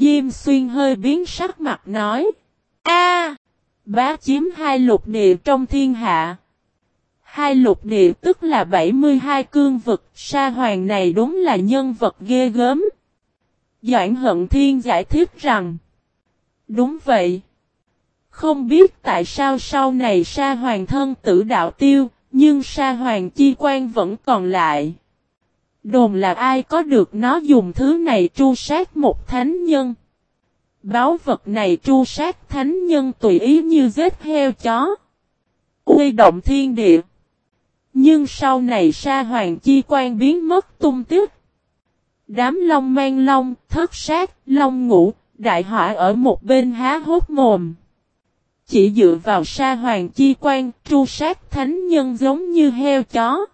Diêm xuyên hơi biến sắc mặt nói. A, Bá chiếm hai lục địa trong thiên hạ. Hai lục địa tức là 72 cương vực, sa hoàng này đúng là nhân vật ghê gớm. Doãn hận thiên giải thích rằng. Đúng vậy. Không biết tại sao sau này sa hoàng thân tử đạo tiêu, nhưng sa hoàng chi quan vẫn còn lại. Đồn là ai có được nó dùng thứ này tru sát một thánh nhân. Báo vật này tru sát thánh nhân tùy ý như giết heo chó. Uy động thiên địa. Nhưng sau này sa hoàng chi quan biến mất tung tích. Đám long mang long, thất sát, long ngủ, đại họa ở một bên há hốt mồm. Chỉ dựa vào sa hoàng chi quan, tru sát thánh nhân giống như heo chó.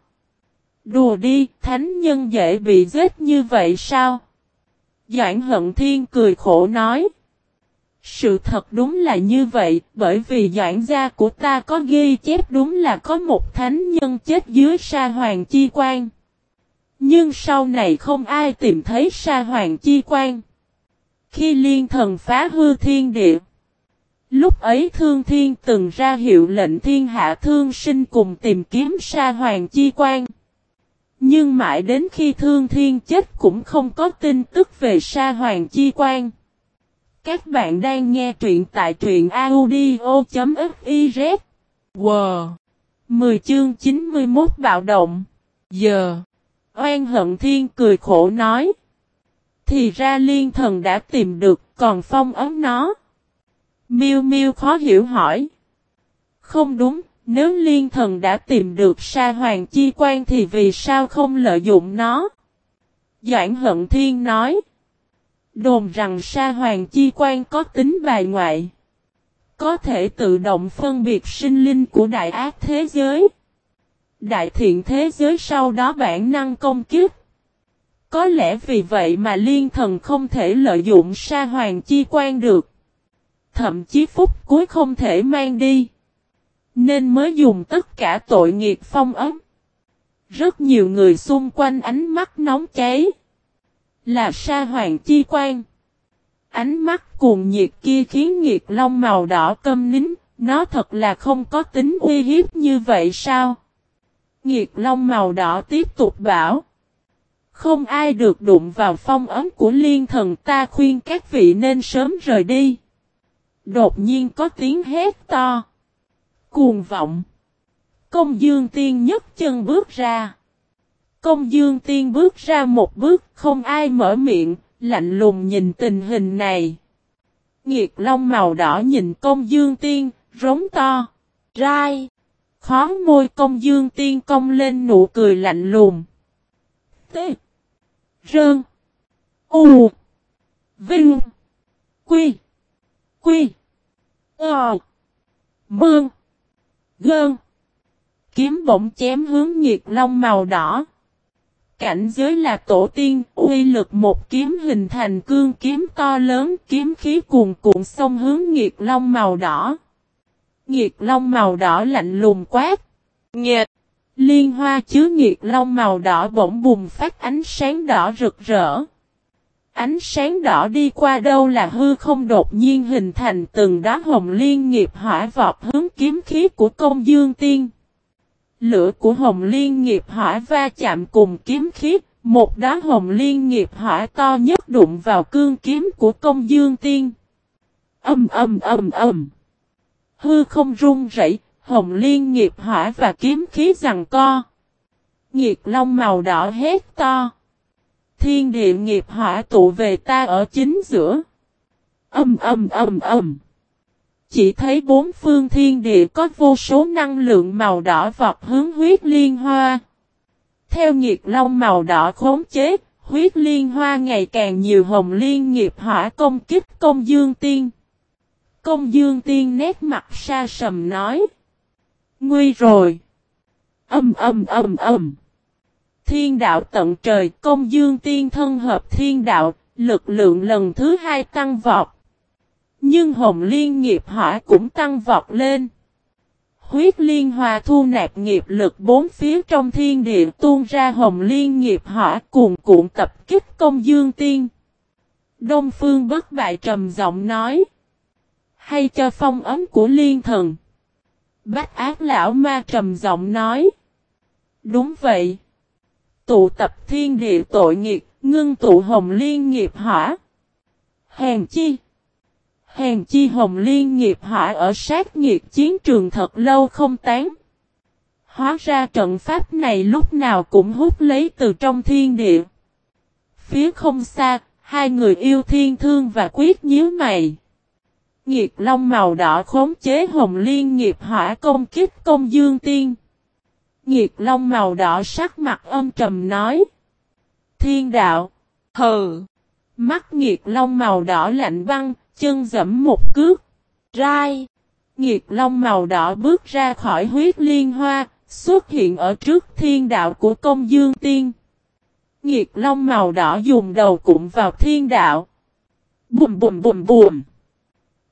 Đùa đi, thánh nhân dễ bị giết như vậy sao? Doãn hận thiên cười khổ nói. Sự thật đúng là như vậy, bởi vì doãn gia của ta có ghi chép đúng là có một thánh nhân chết dưới sa hoàng chi quan. Nhưng sau này không ai tìm thấy sa hoàng chi quan. Khi liên thần phá hư thiên địa, lúc ấy thương thiên từng ra hiệu lệnh thiên hạ thương sinh cùng tìm kiếm sa hoàng chi quan. Nhưng mãi đến khi thương thiên chết cũng không có tin tức về sa hoàng chi quan. Các bạn đang nghe truyện tại truyện audio.fiz. Wow! 10 chương 91 bạo động. Giờ. Oan hận thiên cười khổ nói. Thì ra liên thần đã tìm được còn phong ấm nó. Miêu miêu khó hiểu hỏi. Không đúng, nếu liên thần đã tìm được sa hoàng chi quan thì vì sao không lợi dụng nó? Doãn hận thiên nói. Đồn rằng sa hoàng chi quan có tính bài ngoại. Có thể tự động phân biệt sinh linh của đại ác thế giới. Đại thiện thế giới sau đó bản năng công kiếp. Có lẽ vì vậy mà liên thần không thể lợi dụng sa hoàng chi quan được. Thậm chí phúc cuối không thể mang đi. Nên mới dùng tất cả tội nghiệt phong ấm. Rất nhiều người xung quanh ánh mắt nóng cháy. Là sa hoàng chi quan. Ánh mắt cuồng nhiệt kia khiến nghiệt long màu đỏ câm nín. Nó thật là không có tính uy hiếp như vậy sao? Nghiệt long màu đỏ tiếp tục bảo. Không ai được đụng vào phong ấm của liên thần ta khuyên các vị nên sớm rời đi. Đột nhiên có tiếng hét to. Cuồng vọng. Công dương tiên nhấc chân bước ra. Công dương tiên bước ra một bước không ai mở miệng, lạnh lùng nhìn tình hình này. Nghiệt long màu đỏ nhìn công dương tiên, rống to. Rai. Khó môi công dương tiên công lên nụ cười lạnh lùng. T. Rơn. U. Vinh. Quy. Quy. Ờ. Mương. Gơn. Kiếm bổng chém hướng nhiệt long màu đỏ. Cảnh giới là tổ tiên, uy lực một kiếm hình thành cương kiếm to lớn, kiếm khí cuồn cuộn sông hướng nhiệt long màu đỏ. Nhiệt long màu đỏ lạnh lùng quát. Nghiệt! Liên hoa chứa nhiệt long màu đỏ bỗng bùng phát ánh sáng đỏ rực rỡ. Ánh sáng đỏ đi qua đâu là hư không đột nhiên hình thành từng đá hồng liên nghiệp hỏa vọt hướng kiếm khí của công dương tiên. Lửa của hồng liên nghiệp hỏa va chạm cùng kiếm khí, một đá hồng liên nghiệp hỏa to nhất đụng vào cương kiếm của công dương tiên. Âm âm âm âm. Hư không rung rẩy, hồng liên nghiệp hỏa và kiếm khí rằng co. Nhiệt long màu đỏ hét to. Thiên địa nghiệp hỏa tụ về ta ở chính giữa. Âm âm âm âm. Chỉ thấy bốn phương thiên địa có vô số năng lượng màu đỏ vọt hướng huyết liên hoa. Theo nhiệt long màu đỏ khống chế, huyết liên hoa ngày càng nhiều hồng liên nghiệp hỏa công kích công dương tiên. Công dương tiên nét mặt xa sầm nói. Nguy rồi. Âm âm âm âm. Thiên đạo tận trời công dương tiên thân hợp thiên đạo, lực lượng lần thứ hai tăng vọt. Nhưng hồng liên nghiệp hỏa cũng tăng vọt lên. Huyết liên hòa thu nạp nghiệp lực bốn phía trong thiên địa tuôn ra hồng liên nghiệp hỏa cuồn cuộn tập kích công dương tiên. Đông Phương bất bại trầm giọng nói. Hay cho phong ấm của liên thần. Bách ác lão ma trầm giọng nói. Đúng vậy. Tụ tập thiên địa tội nghiệt, ngưng tụ hồng liên nghiệp hỏa. Hèn chi. Hèn chi hồng liên nghiệp hỏa ở sát nghiệt chiến trường thật lâu không tán. Hóa ra trận pháp này lúc nào cũng hút lấy từ trong thiên địa. Phía không xa, hai người yêu thiên thương và quyết nhíu mày. Nghiệt long màu đỏ khống chế hồng liên nghiệp hỏa công kích công dương tiên nhiệt long màu đỏ sắc mặt âm trầm nói. Thiên đạo, hừ. Mắt nhiệt long màu đỏ lạnh băng, chân dẫm một cước. Rai. Nhiệt long màu đỏ bước ra khỏi huyết liên hoa, xuất hiện ở trước thiên đạo của công dương tiên. Nhiệt long màu đỏ dùng đầu cụm vào thiên đạo. Bùm bùm bùm bùm.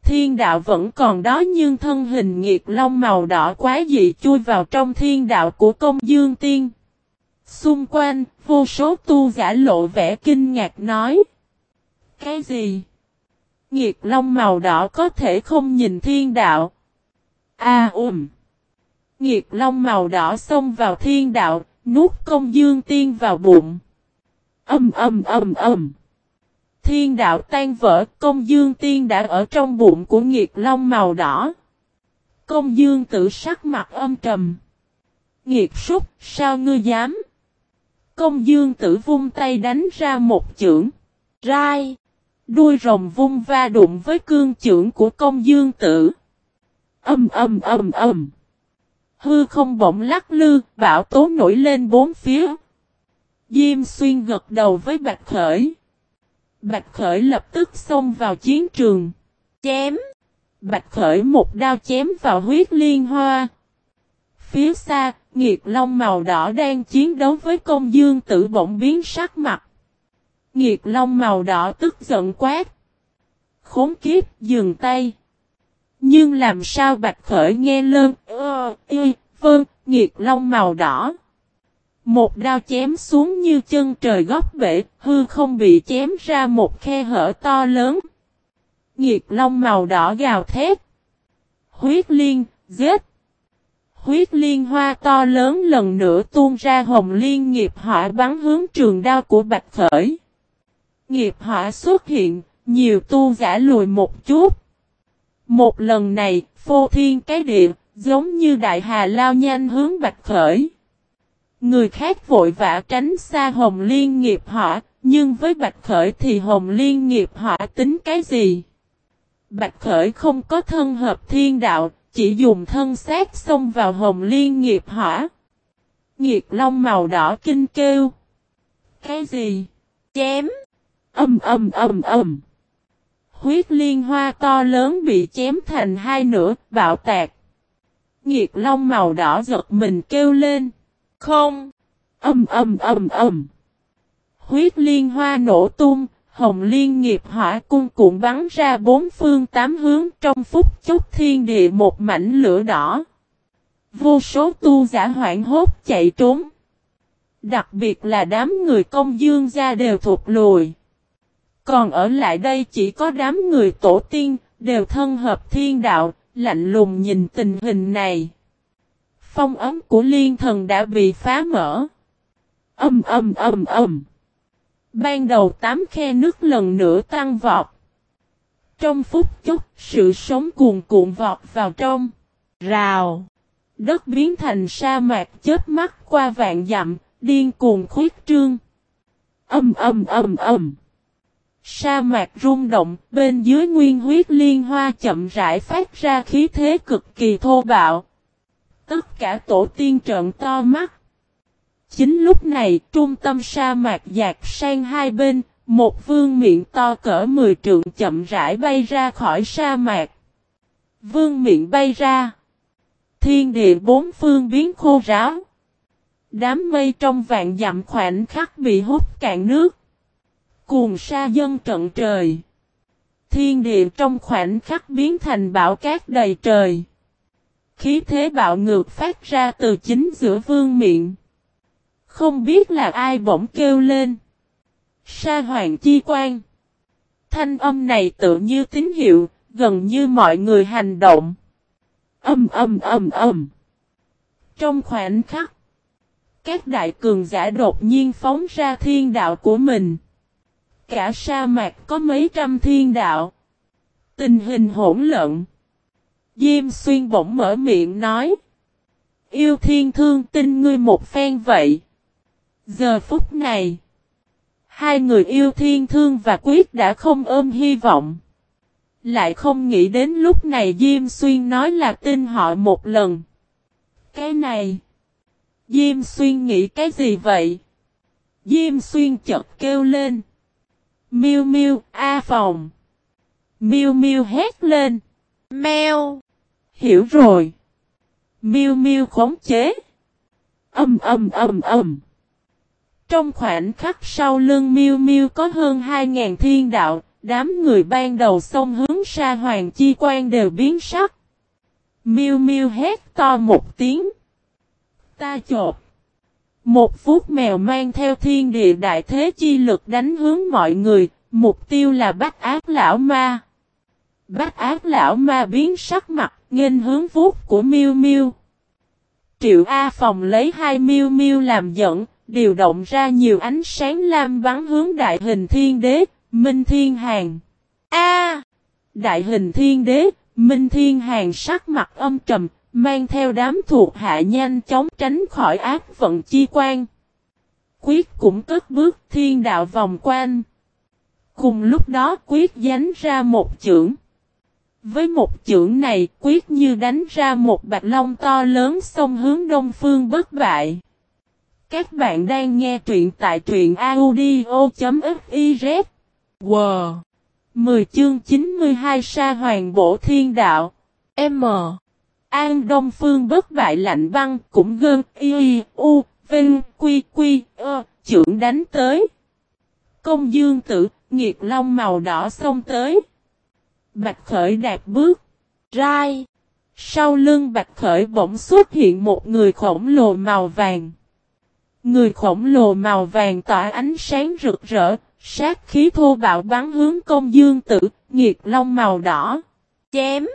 Thiên đạo vẫn còn đó nhưng thân hình nghiệt long màu đỏ quá dị chui vào trong thiên đạo của công dương tiên. Xung quanh, vô số tu giả lộ vẻ kinh ngạc nói. Cái gì? Nghiệt long màu đỏ có thể không nhìn thiên đạo. A à, um. Nghiệt long màu đỏ xông vào thiên đạo, nuốt công dương tiên vào bụng. Âm âm âm âm. Thiên đạo tan vỡ, công dương tiên đã ở trong bụng của nghiệt long màu đỏ. Công dương tự sắc mặt âm trầm. Nghiệt súc, sao ngươi dám? Công dương tử vung tay đánh ra một chưởng. Rai. Đuôi rồng vung va đụng với cương chưởng của công dương tử. Âm âm âm âm. Hư không bỗng lắc lư, bão tố nổi lên bốn phía. Diêm xuyên gật đầu với Bạch Khởi. Bạch Khởi lập tức xông vào chiến trường. Chém. Bạch Khởi một đao chém vào huyết liên hoa. Phía xa, Nghiệt Long màu đỏ đang chiến đấu với công dương tử bỗng biến sắc mặt. Nghiệt Long màu đỏ tức giận quát. Khốn kiếp, dừng tay. Nhưng làm sao Bạch Khởi nghe lơn, ờ, ơ, y, vâng, Nghiệt Long màu đỏ. Một đao chém xuống như chân trời góc bể, hư không bị chém ra một khe hở to lớn. Nghiệt long màu đỏ gào thét. Huyết liên, giết. Huyết liên hoa to lớn lần nữa tuôn ra hồng liên nghiệp hỏa bắn hướng trường đao của Bạch Khởi. Nghiệp hỏa xuất hiện, nhiều tu giả lùi một chút. Một lần này, phô thiên cái địa, giống như đại hà lao nhanh hướng Bạch Khởi. Người khác vội vã tránh xa Hồng Liên nghiệp hỏa, nhưng với Bạch Khởi thì Hồng Liên nghiệp hỏa tính cái gì? Bạch Khởi không có thân hợp thiên đạo, chỉ dùng thân xác xông vào Hồng Liên nghiệp hỏa. Nghiệt long màu đỏ kinh kêu. Cái gì? Chém. Âm âm âm âm. Huyết liên hoa to lớn bị chém thành hai nửa, bạo tạc. Nghiệt long màu đỏ giật mình kêu lên. Không. Âm âm âm âm. Huyết liên hoa nổ tung, hồng liên nghiệp hỏa cung cuộn bắn ra bốn phương tám hướng trong phút chốc thiên địa một mảnh lửa đỏ. Vô số tu giả hoảng hốt chạy trốn. Đặc biệt là đám người công dương gia đều thụt lùi. Còn ở lại đây chỉ có đám người tổ tiên, đều thân hợp thiên đạo, lạnh lùng nhìn tình hình này. Phong ấm của liên thần đã bị phá mở. Âm âm âm âm. Ban đầu tám khe nước lần nữa tăng vọt. Trong phút chốc, sự sống cuồn cuộn vọt vào trong. Rào. Đất biến thành sa mạc chết mắt qua vạn dặm, điên cuồng khuyết trương. Âm âm âm âm. Sa mạc rung động, bên dưới nguyên huyết liên hoa chậm rãi phát ra khí thế cực kỳ thô bạo. Tất cả tổ tiên trợn to mắt. Chính lúc này, trung tâm sa mạc dạt sang hai bên, một vương miệng to cỡ 10 trượng chậm rãi bay ra khỏi sa mạc. Vương miệng bay ra. Thiên địa bốn phương biến khô ráo. Đám mây trong vạn dặm khoảnh khắc bị hút cạn nước. Cuồng sa dân trận trời. Thiên địa trong khoảnh khắc biến thành bão cát đầy trời. Khí thế bạo ngược phát ra từ chính giữa vương miệng. Không biết là ai bỗng kêu lên. Sa hoàng chi quan. thanh âm này tự như tín hiệu, gần như mọi người hành động. Âm âm âm âm. Trong khoảnh khắc, các đại cường giả đột nhiên phóng ra thiên đạo của mình. Cả sa mạc có mấy trăm thiên đạo. Tình hình hỗn loạn. Diêm xuyên bỗng mở miệng nói. Yêu thiên thương tin ngươi một phen vậy. Giờ phút này. Hai người yêu thiên thương và quyết đã không ôm hy vọng. Lại không nghĩ đến lúc này Diêm Xuyên nói là tin họ một lần. Cái này. Diêm Xuyên nghĩ cái gì vậy? Diêm Xuyên chợt kêu lên. Miu miu, A phòng. Miu miu hét lên. Mèo. Hiểu rồi. Miu miu khống chế. Âm âm âm âm. Trong khoảnh khắc sau lưng miu miu có hơn 2.000 thiên đạo, đám người ban đầu xông hướng xa hoàng chi quan đều biến sắc. Miu miu hét to một tiếng. Ta chột. Một phút mèo mang theo thiên địa đại thế chi lực đánh hướng mọi người, mục tiêu là bắt ác lão ma. Bắt ác lão ma biến sắc mặt, nghênh hướng vuốt của miu miu. Triệu A Phòng lấy hai miu miu làm dẫn, điều động ra nhiều ánh sáng lam bắn hướng đại hình thiên đế, Minh Thiên Hàng. A! đại hình thiên đế, Minh Thiên Hàng sắc mặt âm trầm, mang theo đám thuộc hạ nhanh chóng tránh khỏi ác vận chi quan. Quyết cũng cất bước thiên đạo vòng quanh. Cùng lúc đó quyết dánh ra một chưởng. Với một chưởng này, quyết như đánh ra một bạch long to lớn sông hướng đông phương bất bại. Các bạn đang nghe truyện tại truyện audio.fiz. Wow! 10 chương 92 sa hoàng bổ thiên đạo. M. An Đông Phương bất bại lạnh băng cũng gơn y u, vinh, quy quy, ơ trưởng đánh tới. Công dương tử, nghiệt long màu đỏ xông tới. Bạch khởi đạp bước. Rai. Sau lưng bạch khởi bỗng xuất hiện một người khổng lồ màu vàng. Người khổng lồ màu vàng tỏa ánh sáng rực rỡ, sát khí thô bạo bắn hướng công dương tử, nghiệt long màu đỏ. Chém!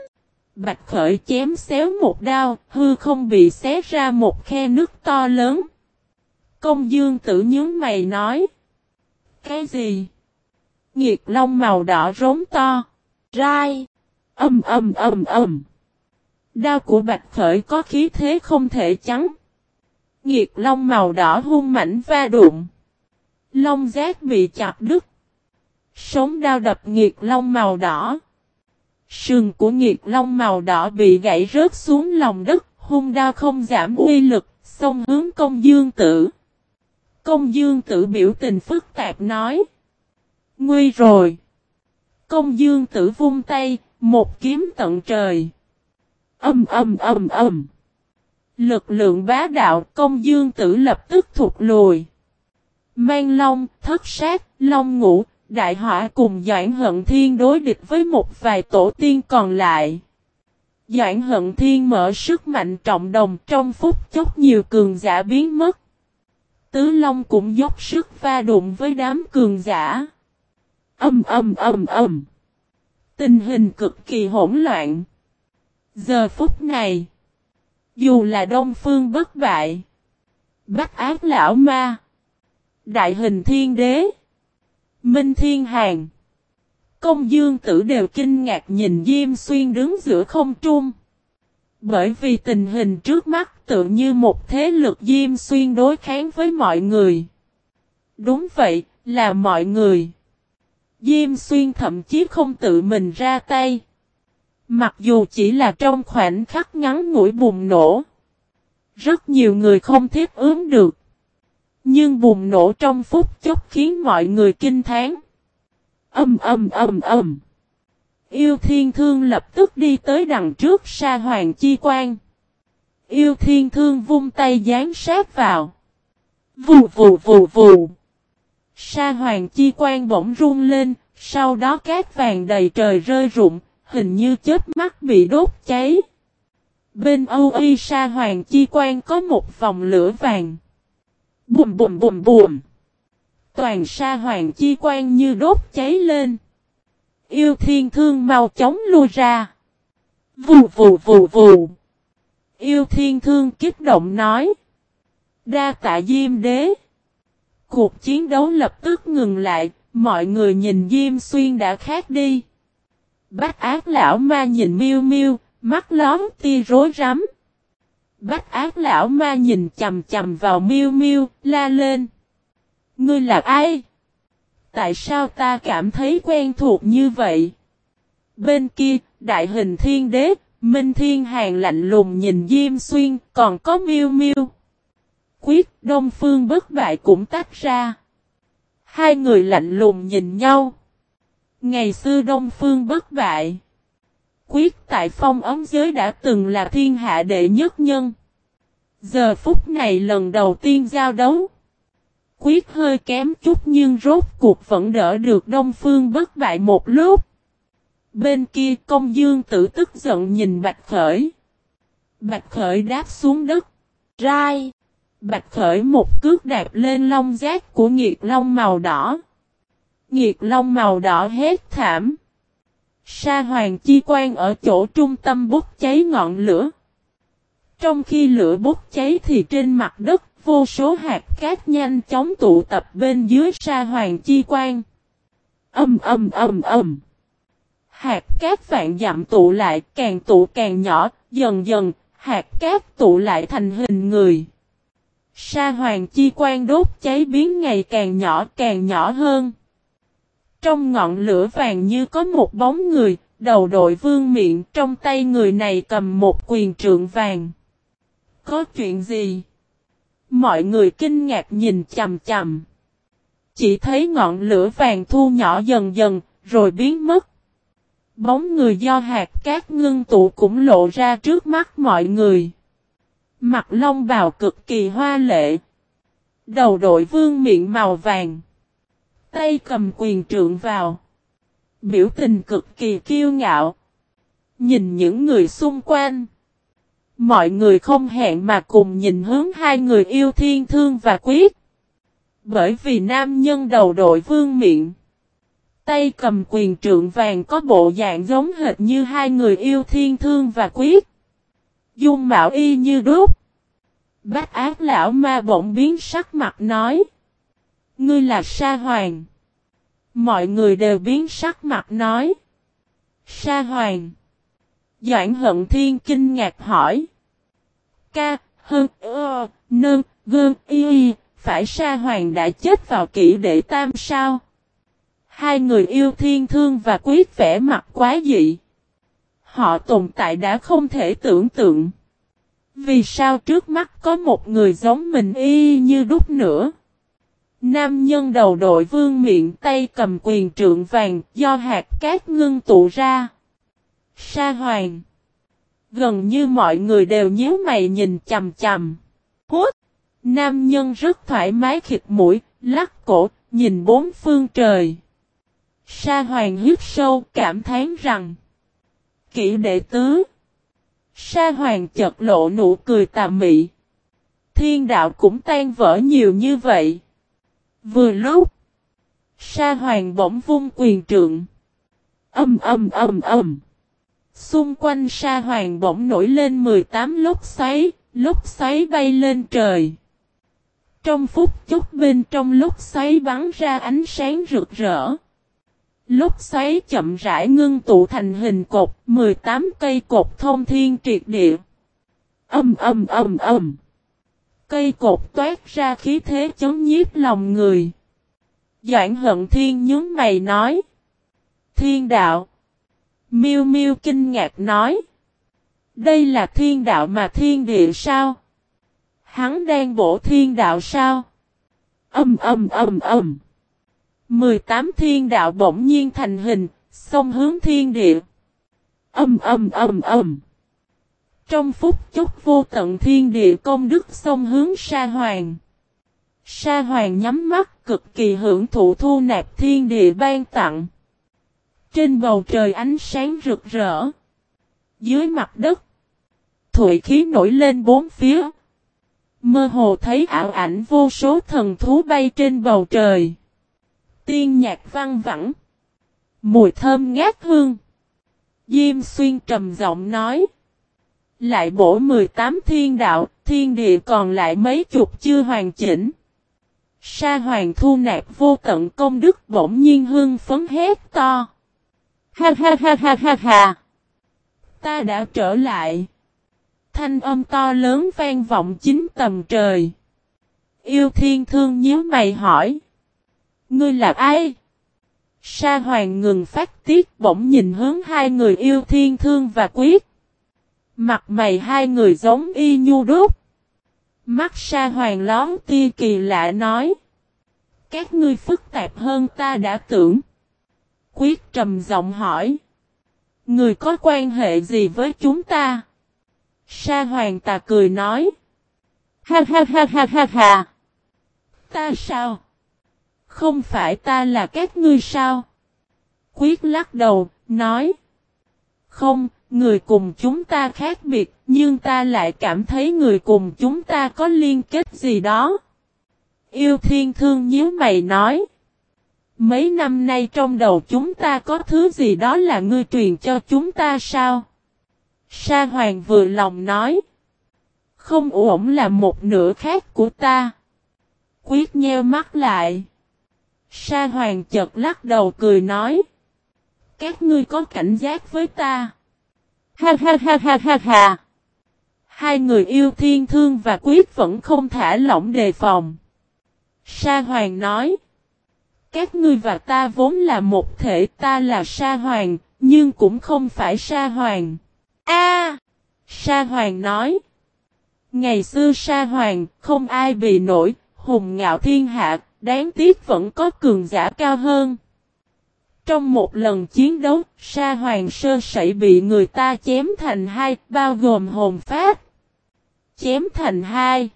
Bạch khởi chém xéo một đao, hư không bị xé ra một khe nước to lớn. Công dương tử nhớ mày nói. Cái gì? Nghiệt long màu đỏ rống to. Rai! Âm âm âm âm! Đao của bạch khởi có khí thế không thể trắng. Nghiệt long màu đỏ hung mảnh va đụng. Long giác bị chặt đứt. Sống đao đập nghiệt long màu đỏ. Sừng của nghiệt long màu đỏ bị gãy rớt xuống lòng đất, hung đao không giảm uy lực, xông hướng công dương tử. Công dương tử biểu tình phức tạp nói. Nguy rồi. Công dương tử vung tay, một kiếm tận trời. Âm âm âm âm. Lực lượng bá đạo công dương tử lập tức thụt lùi. Mang long, thất sát, long ngũ, đại họa cùng Doãn Hận Thiên đối địch với một vài tổ tiên còn lại. Doãn Hận Thiên mở sức mạnh trọng đồng trong phút chốc nhiều cường giả biến mất. Tứ Long cũng dốc sức va đụng với đám cường giả. Âm âm âm âm. Tình hình cực kỳ hỗn loạn. Giờ phút này. Dù là Đông Phương bất bại. Bắt ác lão ma. Đại hình thiên đế. Minh thiên hàng. Công dương tử đều kinh ngạc nhìn Diêm Xuyên đứng giữa không trung. Bởi vì tình hình trước mắt tự như một thế lực Diêm Xuyên đối kháng với mọi người. Đúng vậy, là mọi người. Diêm Xuyên thậm chí không tự mình ra tay. Mặc dù chỉ là trong khoảnh khắc ngắn ngủi bùng nổ. Rất nhiều người không thiết ướm được. Nhưng bùng nổ trong phút chốc khiến mọi người kinh thán. Âm âm âm âm. Yêu thiên thương lập tức đi tới đằng trước sa hoàng chi quan. Yêu thiên thương vung tay dán sát vào. Vù vù vù vù. Sa hoàng chi quan bỗng rung lên, sau đó cát vàng đầy trời rơi rụng, hình như chết mắt bị đốt cháy. Bên Âu Y Sa Hoàng Chi Quan có một vòng lửa vàng. Bùm bùm bùm bùm. Toàn Sa Hoàng Chi Quan như đốt cháy lên. Yêu thiên thương mau chóng lui ra. Vù vù vù vù. Yêu thiên thương kích động nói. Đa tạ Diêm đế. Cuộc chiến đấu lập tức ngừng lại, mọi người nhìn Diêm Xuyên đã khác đi. Bách ác lão ma nhìn miêu miêu, mắt lóm tia rối rắm. Bách ác lão ma nhìn chầm chầm vào miêu miêu, la lên. Ngươi là ai? Tại sao ta cảm thấy quen thuộc như vậy? Bên kia, đại hình thiên đế, Minh Thiên Hàng lạnh lùng nhìn Diêm Xuyên, còn có miêu miêu. Quyết, Đông Phương bất bại cũng tách ra. Hai người lạnh lùng nhìn nhau. Ngày xưa Đông Phương bất bại. Quyết tại phong ấm giới đã từng là thiên hạ đệ nhất nhân. Giờ phút này lần đầu tiên giao đấu. Quyết hơi kém chút nhưng rốt cuộc vẫn đỡ được Đông Phương bất bại một lúc. Bên kia công dương tử tức giận nhìn Bạch Khởi. Bạch Khởi đáp xuống đất. Rai. Bạch Khởi một cước đạp lên lông giác của nghiệt long màu đỏ. Nghiệt long màu đỏ hét thảm. Sa hoàng chi quan ở chỗ trung tâm bốc cháy ngọn lửa. Trong khi lửa bốc cháy thì trên mặt đất vô số hạt cát nhanh chóng tụ tập bên dưới sa hoàng chi quan. Âm âm âm âm. Hạt cát vạn dặm tụ lại càng tụ càng nhỏ, dần dần, hạt cát tụ lại thành hình người. Sa hoàng chi quan đốt cháy biến ngày càng nhỏ càng nhỏ hơn. Trong ngọn lửa vàng như có một bóng người, đầu đội vương miệng trong tay người này cầm một quyền trượng vàng. Có chuyện gì? Mọi người kinh ngạc nhìn chầm chầm. Chỉ thấy ngọn lửa vàng thu nhỏ dần dần, rồi biến mất. Bóng người do hạt cát ngưng tụ cũng lộ ra trước mắt mọi người. Mặt lông bào cực kỳ hoa lệ. Đầu đội vương miệng màu vàng. Tay cầm quyền trượng vào. Biểu tình cực kỳ kiêu ngạo. Nhìn những người xung quanh. Mọi người không hẹn mà cùng nhìn hướng hai người yêu thiên thương và quyết. Bởi vì nam nhân đầu đội vương miệng. Tay cầm quyền trượng vàng có bộ dạng giống hệt như hai người yêu thiên thương và quyết. Dung mạo y như đúc. Bác ác lão ma bỗng biến sắc mặt nói. Ngươi là sa hoàng. Mọi người đều biến sắc mặt nói. Sa hoàng. Doãn hận thiên kinh ngạc hỏi. Ca, hơn, ơ, nơn, gơn, y, phải sa hoàng đã chết vào kỷ đệ tam sao? Hai người yêu thiên thương và quyết vẻ mặt quá dị. Họ tồn tại đã không thể tưởng tượng. Vì sao trước mắt có một người giống mình y như đúc nữa? Nam nhân đầu đội vương miệng tay cầm quyền trượng vàng do hạt cát ngưng tụ ra. Sa hoàng. Gần như mọi người đều nhíu mày nhìn chầm chầm. Hút. Nam nhân rất thoải mái khịt mũi, lắc cổ, nhìn bốn phương trời. Sa hoàng hít sâu cảm thán rằng kỹ đệ tứ. Sa hoàng chợt lộ nụ cười tà mị. Thiên đạo cũng tan vỡ nhiều như vậy. Vừa lúc. Sa hoàng bỗng vung quyền trượng. Âm âm âm âm. Xung quanh sa hoàng bỗng nổi lên 18 lốc xoáy, lốc xoáy bay lên trời. Trong phút chốc bên trong lốc xoáy bắn ra ánh sáng rực rỡ lúc xoáy chậm rãi ngưng tụ thành hình cột, 18 cây cột thông thiên triệt địa. Âm âm âm âm. Cây cột toát ra khí thế chống nhiếp lòng người. Doãn hận thiên nhướng mày nói. Thiên đạo. Miêu miêu kinh ngạc nói. Đây là thiên đạo mà thiên địa sao? Hắn đang bổ thiên đạo sao? Âm âm âm âm. 18 thiên đạo bỗng nhiên thành hình, xông hướng thiên địa. Âm âm âm âm. Trong phút chốc vô tận thiên địa công đức xông hướng sa hoàng. Sa hoàng nhắm mắt cực kỳ hưởng thụ thu nạp thiên địa ban tặng. Trên bầu trời ánh sáng rực rỡ. Dưới mặt đất. Thụy khí nổi lên bốn phía. Mơ hồ thấy ảo ảnh vô số thần thú bay trên bầu trời. Tiên nhạc văng vẳng. Mùi thơm ngát hương. Diêm xuyên trầm giọng nói. Lại bổ 18 thiên đạo, thiên địa còn lại mấy chục chưa hoàn chỉnh. Sa hoàng thu nạp vô tận công đức bỗng nhiên hương phấn hét to. Ha ha ha ha ha ha. Ta đã trở lại. Thanh âm to lớn vang vọng chính tầm trời. Yêu thiên thương nhớ mày hỏi. Ngươi là ai? Sa hoàng ngừng phát tiết, bỗng nhìn hướng hai người yêu thiên thương và quyết. Mặt mày hai người giống y nhu đúc. Mắt sa hoàng lón tia kỳ lạ nói. Các ngươi phức tạp hơn ta đã tưởng. Quyết trầm giọng hỏi. Người có quan hệ gì với chúng ta? Sa hoàng tà cười nói. Ha ha ha ha ha ha. Ta sao? Không phải ta là các ngươi sao? Quyết lắc đầu, nói. Không, người cùng chúng ta khác biệt, nhưng ta lại cảm thấy người cùng chúng ta có liên kết gì đó. Yêu thiên thương nhớ mày nói. Mấy năm nay trong đầu chúng ta có thứ gì đó là ngươi truyền cho chúng ta sao? Sa hoàng vừa lòng nói. Không ổn là một nửa khác của ta. Quyết nheo mắt lại. Sa hoàng chợt lắc đầu cười nói. Các ngươi có cảnh giác với ta. Ha ha ha ha ha ha. Hai người yêu thiên thương và quyết vẫn không thả lỏng đề phòng. Sa hoàng nói. Các ngươi và ta vốn là một thể ta là sa hoàng, nhưng cũng không phải sa hoàng. A! sa hoàng nói. Ngày xưa sa hoàng, không ai bị nổi, hùng ngạo thiên hạ, đáng tiếc vẫn có cường giả cao hơn. Trong một lần chiến đấu, sa hoàng sơ sẩy bị người ta chém thành hai, bao gồm hồn phát. Chém thành hai.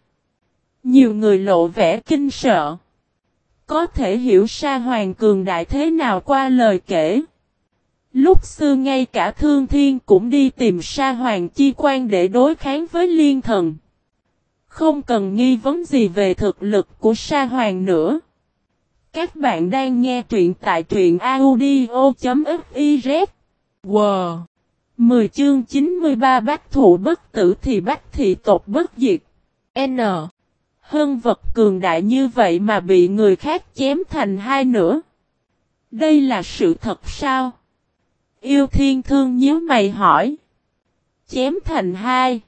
Nhiều người lộ vẻ kinh sợ. Có thể hiểu sa hoàng cường đại thế nào qua lời kể. Lúc xưa ngay cả thương thiên cũng đi tìm sa hoàng chi quan để đối kháng với liên thần. Không cần nghi vấn gì về thực lực của sa hoàng nữa. Các bạn đang nghe truyện tại truyện audio.fiz. Wow! 10 chương 93 bách thủ bất tử thì bách thị tộc bất diệt. N. Hơn vật cường đại như vậy mà bị người khác chém thành hai nửa. Đây là sự thật sao? Yêu thiên thương nhớ mày hỏi. Chém thành hai.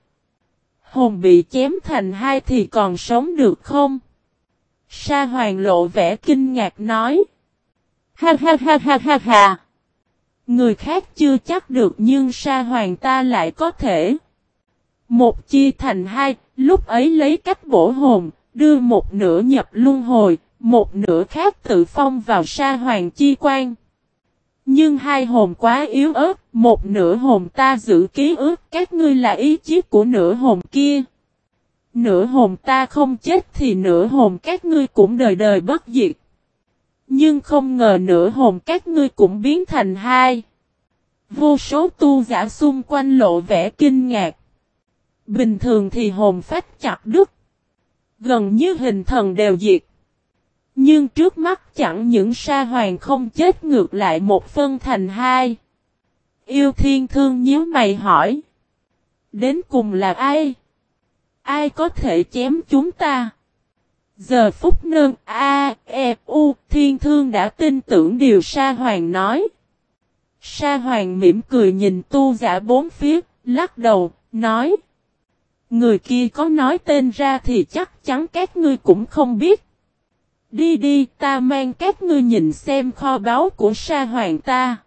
Hồn bị chém thành hai thì còn sống được không? Sa hoàng lộ vẻ kinh ngạc nói. Ha ha ha ha ha ha. Người khác chưa chắc được nhưng sa hoàng ta lại có thể. Một chia thành hai, lúc ấy lấy cách bổ hồn, đưa một nửa nhập luân hồi, một nửa khác tự phong vào sa hoàng chi quan. Nhưng hai hồn quá yếu ớt, một nửa hồn ta giữ ký ức các ngươi là ý chí của nửa hồn kia. Nửa hồn ta không chết thì nửa hồn các ngươi cũng đời đời bất diệt. Nhưng không ngờ nửa hồn các ngươi cũng biến thành hai. Vô số tu giả xung quanh lộ vẻ kinh ngạc. Bình thường thì hồn phách chặt đứt. Gần như hình thần đều diệt. Nhưng trước mắt chẳng những sa hoàng không chết ngược lại một phân thành hai. Yêu thiên thương nhớ mày hỏi. Đến cùng là ai? Ai có thể chém chúng ta? Giờ phút nương A, E, U, thiên thương đã tin tưởng điều Sa Hoàng nói. Sa Hoàng mỉm cười nhìn tu giả bốn phía, lắc đầu, nói. Người kia có nói tên ra thì chắc chắn các ngươi cũng không biết. Đi đi, ta mang các ngươi nhìn xem kho báu của Sa Hoàng ta.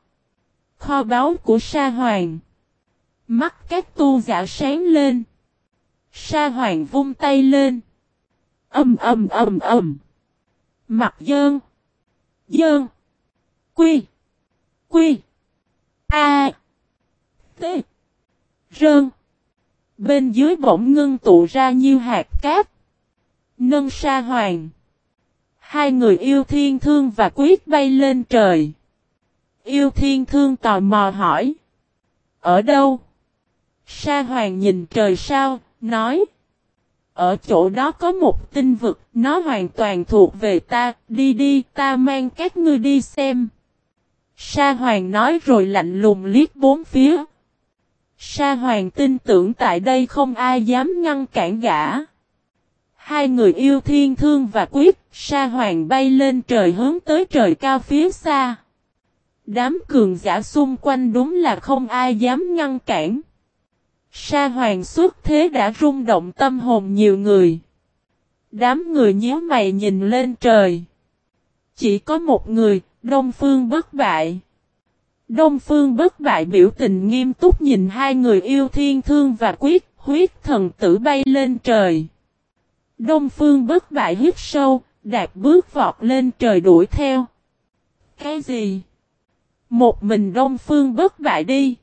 Kho báu của Sa Hoàng. Mắt các tu giả sáng lên. Sa Hoàng vung tay lên. Âm âm âm âm. Mặt dơn. Dơn. Quy. Quy. A. T. Rơn. Bên dưới bỗng ngưng tụ ra như hạt cát. Nâng sa hoàng. Hai người yêu thiên thương và quyết bay lên trời. Yêu thiên thương tò mò hỏi. Ở đâu? Sa hoàng nhìn trời sao, nói. Ở chỗ đó có một tinh vực, nó hoàn toàn thuộc về ta, đi đi, ta mang các ngươi đi xem. Sa Hoàng nói rồi lạnh lùng liếc bốn phía. Sa Hoàng tin tưởng tại đây không ai dám ngăn cản gã. Hai người yêu thiên thương và quyết, Sa Hoàng bay lên trời hướng tới trời cao phía xa. Đám cường giả xung quanh đúng là không ai dám ngăn cản. Sa Hoàng xuất thế đã rung động tâm hồn nhiều người. Đám người nhíu mày nhìn lên trời. Chỉ có một người, Đông Phương bất bại. Đông Phương bất bại biểu tình nghiêm túc nhìn hai người yêu thiên thương và quyết, huyết thần tử bay lên trời. Đông Phương bất bại hít sâu, đạp bước vọt lên trời đuổi theo. Cái gì? Một mình Đông Phương bất bại đi.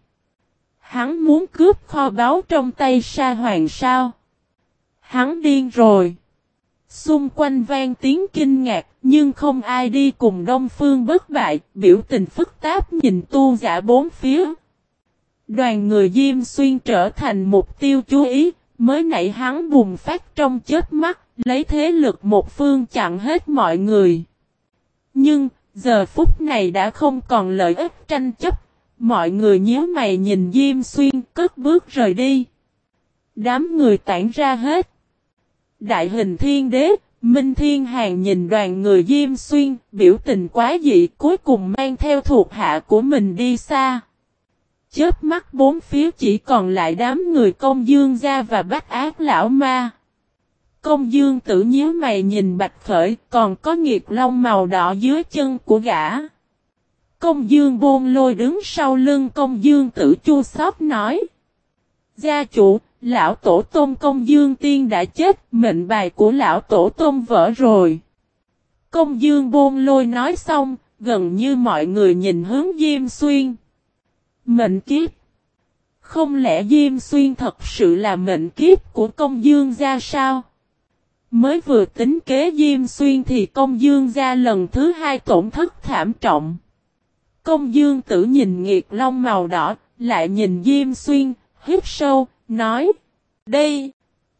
Hắn muốn cướp kho báu trong tay sa hoàng sao? Hắn điên rồi. Xung quanh vang tiếng kinh ngạc, nhưng không ai đi cùng Đông Phương bất bại, biểu tình phức tạp nhìn tu giả bốn phía. Đoàn người Diêm Xuyên trở thành mục tiêu chú ý, mới nãy hắn bùng phát trong chết mắt, lấy thế lực một phương chặn hết mọi người. Nhưng, giờ phút này đã không còn lợi ích tranh chấp, mọi người nhớ mày nhìn Diêm Xuyên cất bước rời đi. Đám người tản ra hết. Đại hình thiên đế, Minh Thiên Hàng nhìn đoàn người Diêm Xuyên, biểu tình quá dị cuối cùng mang theo thuộc hạ của mình đi xa. Chớp mắt bốn phía chỉ còn lại đám người công dương gia và bách ác lão ma. Công dương tử nhíu mày nhìn bạch khởi còn có nghiệt long màu đỏ dưới chân của gã. Công dương buông lôi đứng sau lưng công dương tử chua xót nói. Gia chủ, lão tổ tôn công dương tiên đã chết, mệnh bài của lão tổ tôn vỡ rồi. Công dương buông lôi nói xong, gần như mọi người nhìn hướng Diêm Xuyên. Mệnh kiếp Không lẽ Diêm Xuyên thật sự là mệnh kiếp của công dương gia sao? Mới vừa tính kế Diêm Xuyên thì công dương gia lần thứ hai tổn thất thảm trọng. Công dương tử nhìn nghiệt long màu đỏ, lại nhìn Diêm Xuyên, hít sâu, nói. Đây,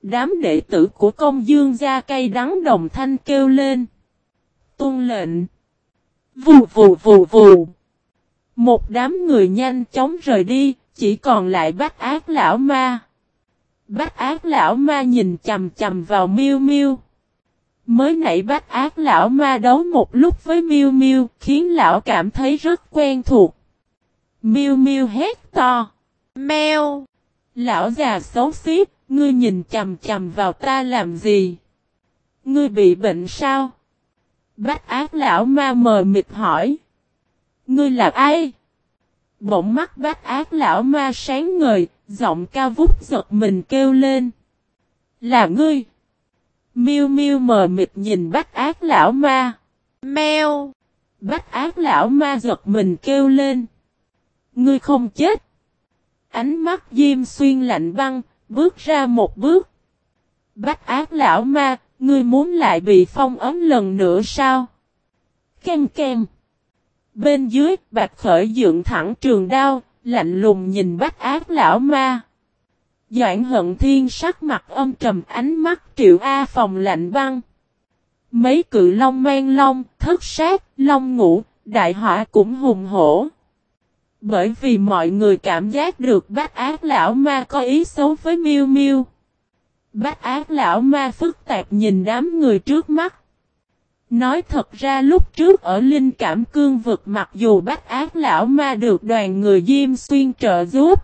đám đệ tử của công dương gia cây đắng đồng thanh kêu lên. Tôn lệnh. Vù vù vù vù. Một đám người nhanh chóng rời đi, chỉ còn lại bách ác lão ma. Bách ác lão ma nhìn chầm chầm vào miêu miêu. Mới nãy bách ác lão ma đấu một lúc với miêu miêu, khiến lão cảm thấy rất quen thuộc. Miêu miêu hét to. Mèo! Lão già xấu xí, ngươi nhìn chầm chầm vào ta làm gì? Ngươi bị bệnh sao? Bách ác lão ma mờ mịt hỏi. Ngươi là ai? Bỗng mắt bác ác lão ma sáng ngời, giọng cao vút giật mình kêu lên. Là ngươi. Miêu miêu mờ mịt nhìn bác ác lão ma. Mèo. bác ác lão ma giật mình kêu lên. Ngươi không chết. Ánh mắt Diêm Xuyên lạnh băng, bước ra một bước. bác ác lão ma, ngươi muốn lại bị phong ấm lần nữa sao? Kem kem. Bên dưới, bạch khởi dựng thẳng trường đao, lạnh lùng nhìn bách ác lão ma. Doãn hận thiên sắc mặt âm trầm ánh mắt triệu A phòng lạnh băng. Mấy cự long mang long, thất sát, long ngủ, đại họa cũng hùng hổ. Bởi vì mọi người cảm giác được bác ác lão ma có ý xấu với miêu miêu. bác ác lão ma phức tạp nhìn đám người trước mắt. Nói thật ra lúc trước ở linh cảm cương vực mặc dù bát ác lão ma được đoàn người Diêm Xuyên trợ giúp.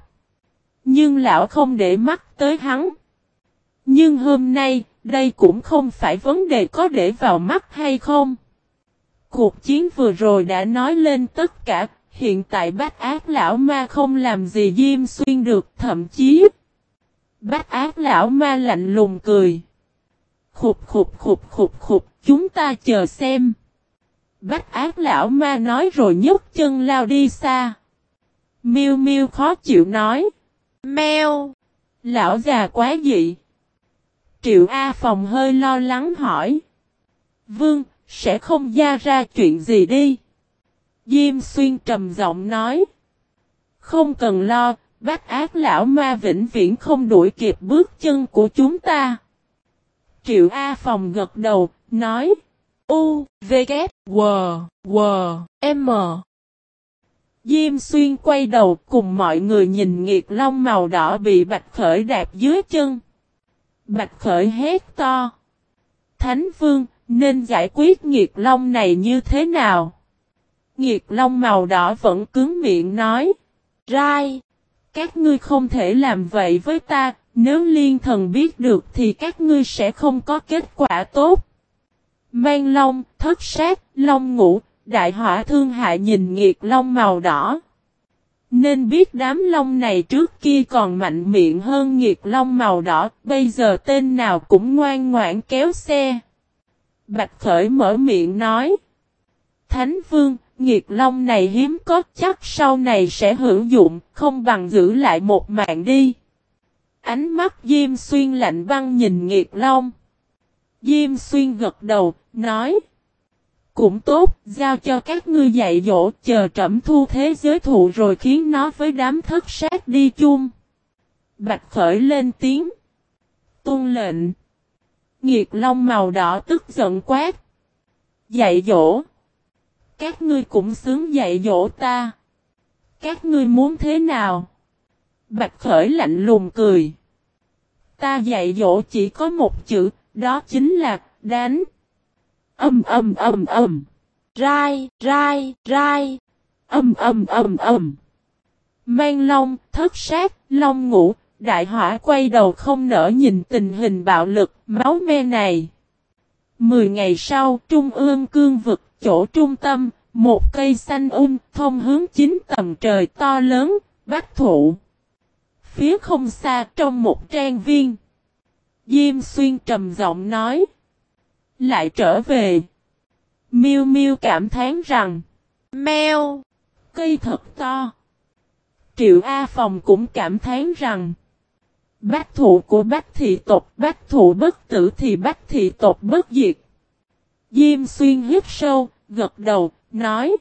Nhưng lão không để mắt tới hắn. Nhưng hôm nay, đây cũng không phải vấn đề có để vào mắt hay không. Cuộc chiến vừa rồi đã nói lên tất cả, hiện tại bát ác lão ma không làm gì Diêm Xuyên được, thậm chí... Bát ác lão ma lạnh lùng cười. Khục khục khục khục khục, chúng ta chờ xem. Bách ác lão ma nói rồi nhấc chân lao đi xa. Miêu miêu khó chịu nói. Mèo! Lão già quá dị. Triệu A Phòng hơi lo lắng hỏi. Vương, sẽ không ra ra chuyện gì đi. Diêm xuyên trầm giọng nói. Không cần lo, bác ác lão ma vĩnh viễn không đuổi kịp bước chân của chúng ta. Triệu A Phòng gật đầu, nói. U, V, K, W, W, M. Diêm xuyên quay đầu cùng mọi người nhìn nghiệt long màu đỏ bị bạch khởi đạp dưới chân. Bạch khởi hét to. Thánh vương, nên giải quyết nghiệt long này như thế nào? Nghiệt long màu đỏ vẫn cứng miệng nói. Rai! Các ngươi không thể làm vậy với ta, nếu liên thần biết được thì các ngươi sẽ không có kết quả tốt. Mang long, thất sát, long ngủ, đại hỏa thương hại nhìn nghiệt long màu đỏ. Nên biết đám long này trước kia còn mạnh miệng hơn nghiệt long màu đỏ, bây giờ tên nào cũng ngoan ngoãn kéo xe. Bạch Khởi mở miệng nói. Thánh Vương, nghiệt long này hiếm có chắc sau này sẽ hữu dụng, không bằng giữ lại một mạng đi. Ánh mắt Diêm Xuyên lạnh băng nhìn nghiệt long. Diêm Xuyên gật đầu, nói. Cũng tốt, giao cho các ngươi dạy dỗ, chờ trẩm thu thế giới thụ rồi khiến nó với đám thất sát đi chung. Bạch khởi lên tiếng. Tôn lệnh. Nghiệt long màu đỏ tức giận quát. Dạy dỗ. Các ngươi cũng xứng dạy dỗ ta. Các ngươi muốn thế nào? Bạch khởi lạnh lùng cười. Ta dạy dỗ chỉ có một chữ, đó chính là đánh. Âm âm âm âm. Rai, rai, rai. Âm âm âm âm. Mang long, thất sát, long ngủ, đại hỏa quay đầu không nở nhìn tình hình bạo lực, máu me này. Mười ngày sau, trung ương cương vực, chỗ trung tâm, một cây xanh um, thông hướng chính tầm trời to lớn, bách thụ. Phía không xa trong một trang viên. Diêm xuyên trầm giọng nói. Lại trở về. Miu Miu cảm thán rằng. Mèo. Cây thật to. Triệu A Phòng cũng cảm thán rằng. Bách thụ của bách thị tộc bách thụ bất tử thì bách thị tộc bất diệt. Diêm xuyên hít sâu, gật đầu, nói.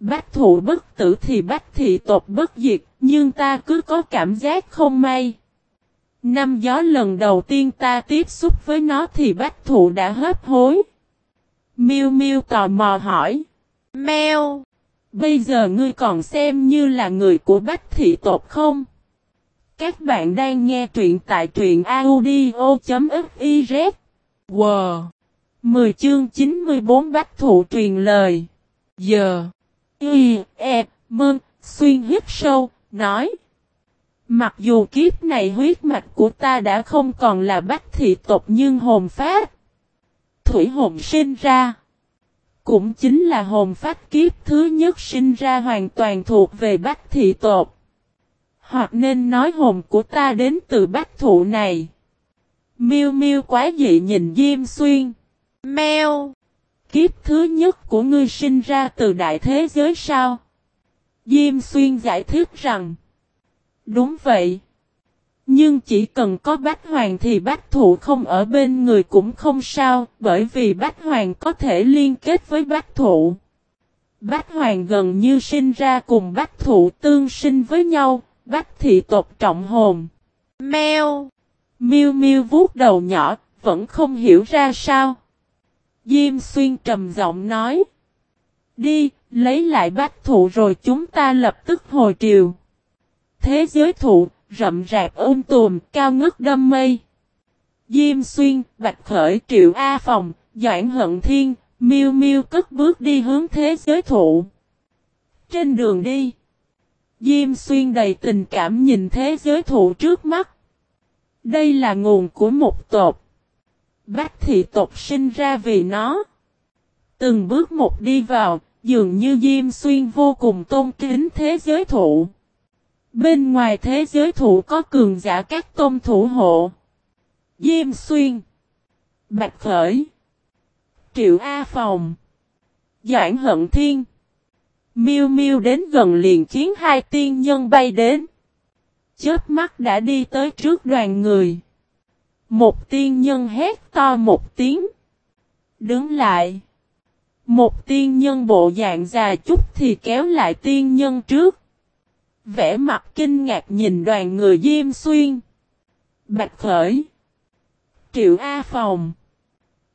Bách thụ bất tử thì bách thị tộc bất diệt, nhưng ta cứ có cảm giác không may. Năm gió lần đầu tiên ta tiếp xúc với nó thì bách thụ đã hấp hối. Miu Miu tò mò hỏi. Mèo! Bây giờ ngươi còn xem như là người của bách thị tộc không? Các bạn đang nghe truyện tại truyện audio.fiz. Wow! 10 chương 94 bách thụ truyền lời. Giờ. Y, E, Mơn, xuyên hít sâu, nói. Mặc dù kiếp này huyết mạch của ta đã không còn là bách thị tộc nhưng hồn phát. Thủy hồn sinh ra. Cũng chính là hồn phát kiếp thứ nhất sinh ra hoàn toàn thuộc về bách thị tộc. Hoặc nên nói hồn của ta đến từ bách thụ này. Miêu miêu quá dị nhìn Diêm Xuyên. Mèo! Kiếp thứ nhất của ngươi sinh ra từ đại thế giới sao? Diêm Xuyên giải thích rằng. Đúng vậy. Nhưng chỉ cần có bách hoàng thì bách thụ không ở bên người cũng không sao, bởi vì bách hoàng có thể liên kết với bách thụ. Bách hoàng gần như sinh ra cùng bách thụ tương sinh với nhau, bách thị tộc trọng hồn. Mèo! Miu Miu vuốt đầu nhỏ, vẫn không hiểu ra sao. Diêm xuyên trầm giọng nói. Đi, lấy lại bách thụ rồi chúng ta lập tức hồi triều. Thế giới thụ, rậm rạp ôm tùm, cao ngất đâm mây. Diêm xuyên, bạch khởi triệu A phòng, doãn hận thiên, miêu miêu cất bước đi hướng thế giới thụ. Trên đường đi, Diêm xuyên đầy tình cảm nhìn thế giới thụ trước mắt. Đây là nguồn của một tộc. Bách thị tộc sinh ra vì nó. Từng bước một đi vào, dường như Diêm Xuyên vô cùng tôn kính thế giới thụ. Bên ngoài thế giới thủ có cường giả các tôn thủ hộ. Diêm Xuyên. Bạch Khởi. Triệu A Phòng. Doãn Hận Thiên. Miêu Miêu đến gần liền khiến hai tiên nhân bay đến. Chớp mắt đã đi tới trước đoàn người. Một tiên nhân hét to một tiếng. Đứng lại. Một tiên nhân bộ dạng già chút thì kéo lại tiên nhân trước. Vẽ mặt kinh ngạc nhìn đoàn người Diêm Xuyên. Bạch Khởi. Triệu A Phòng.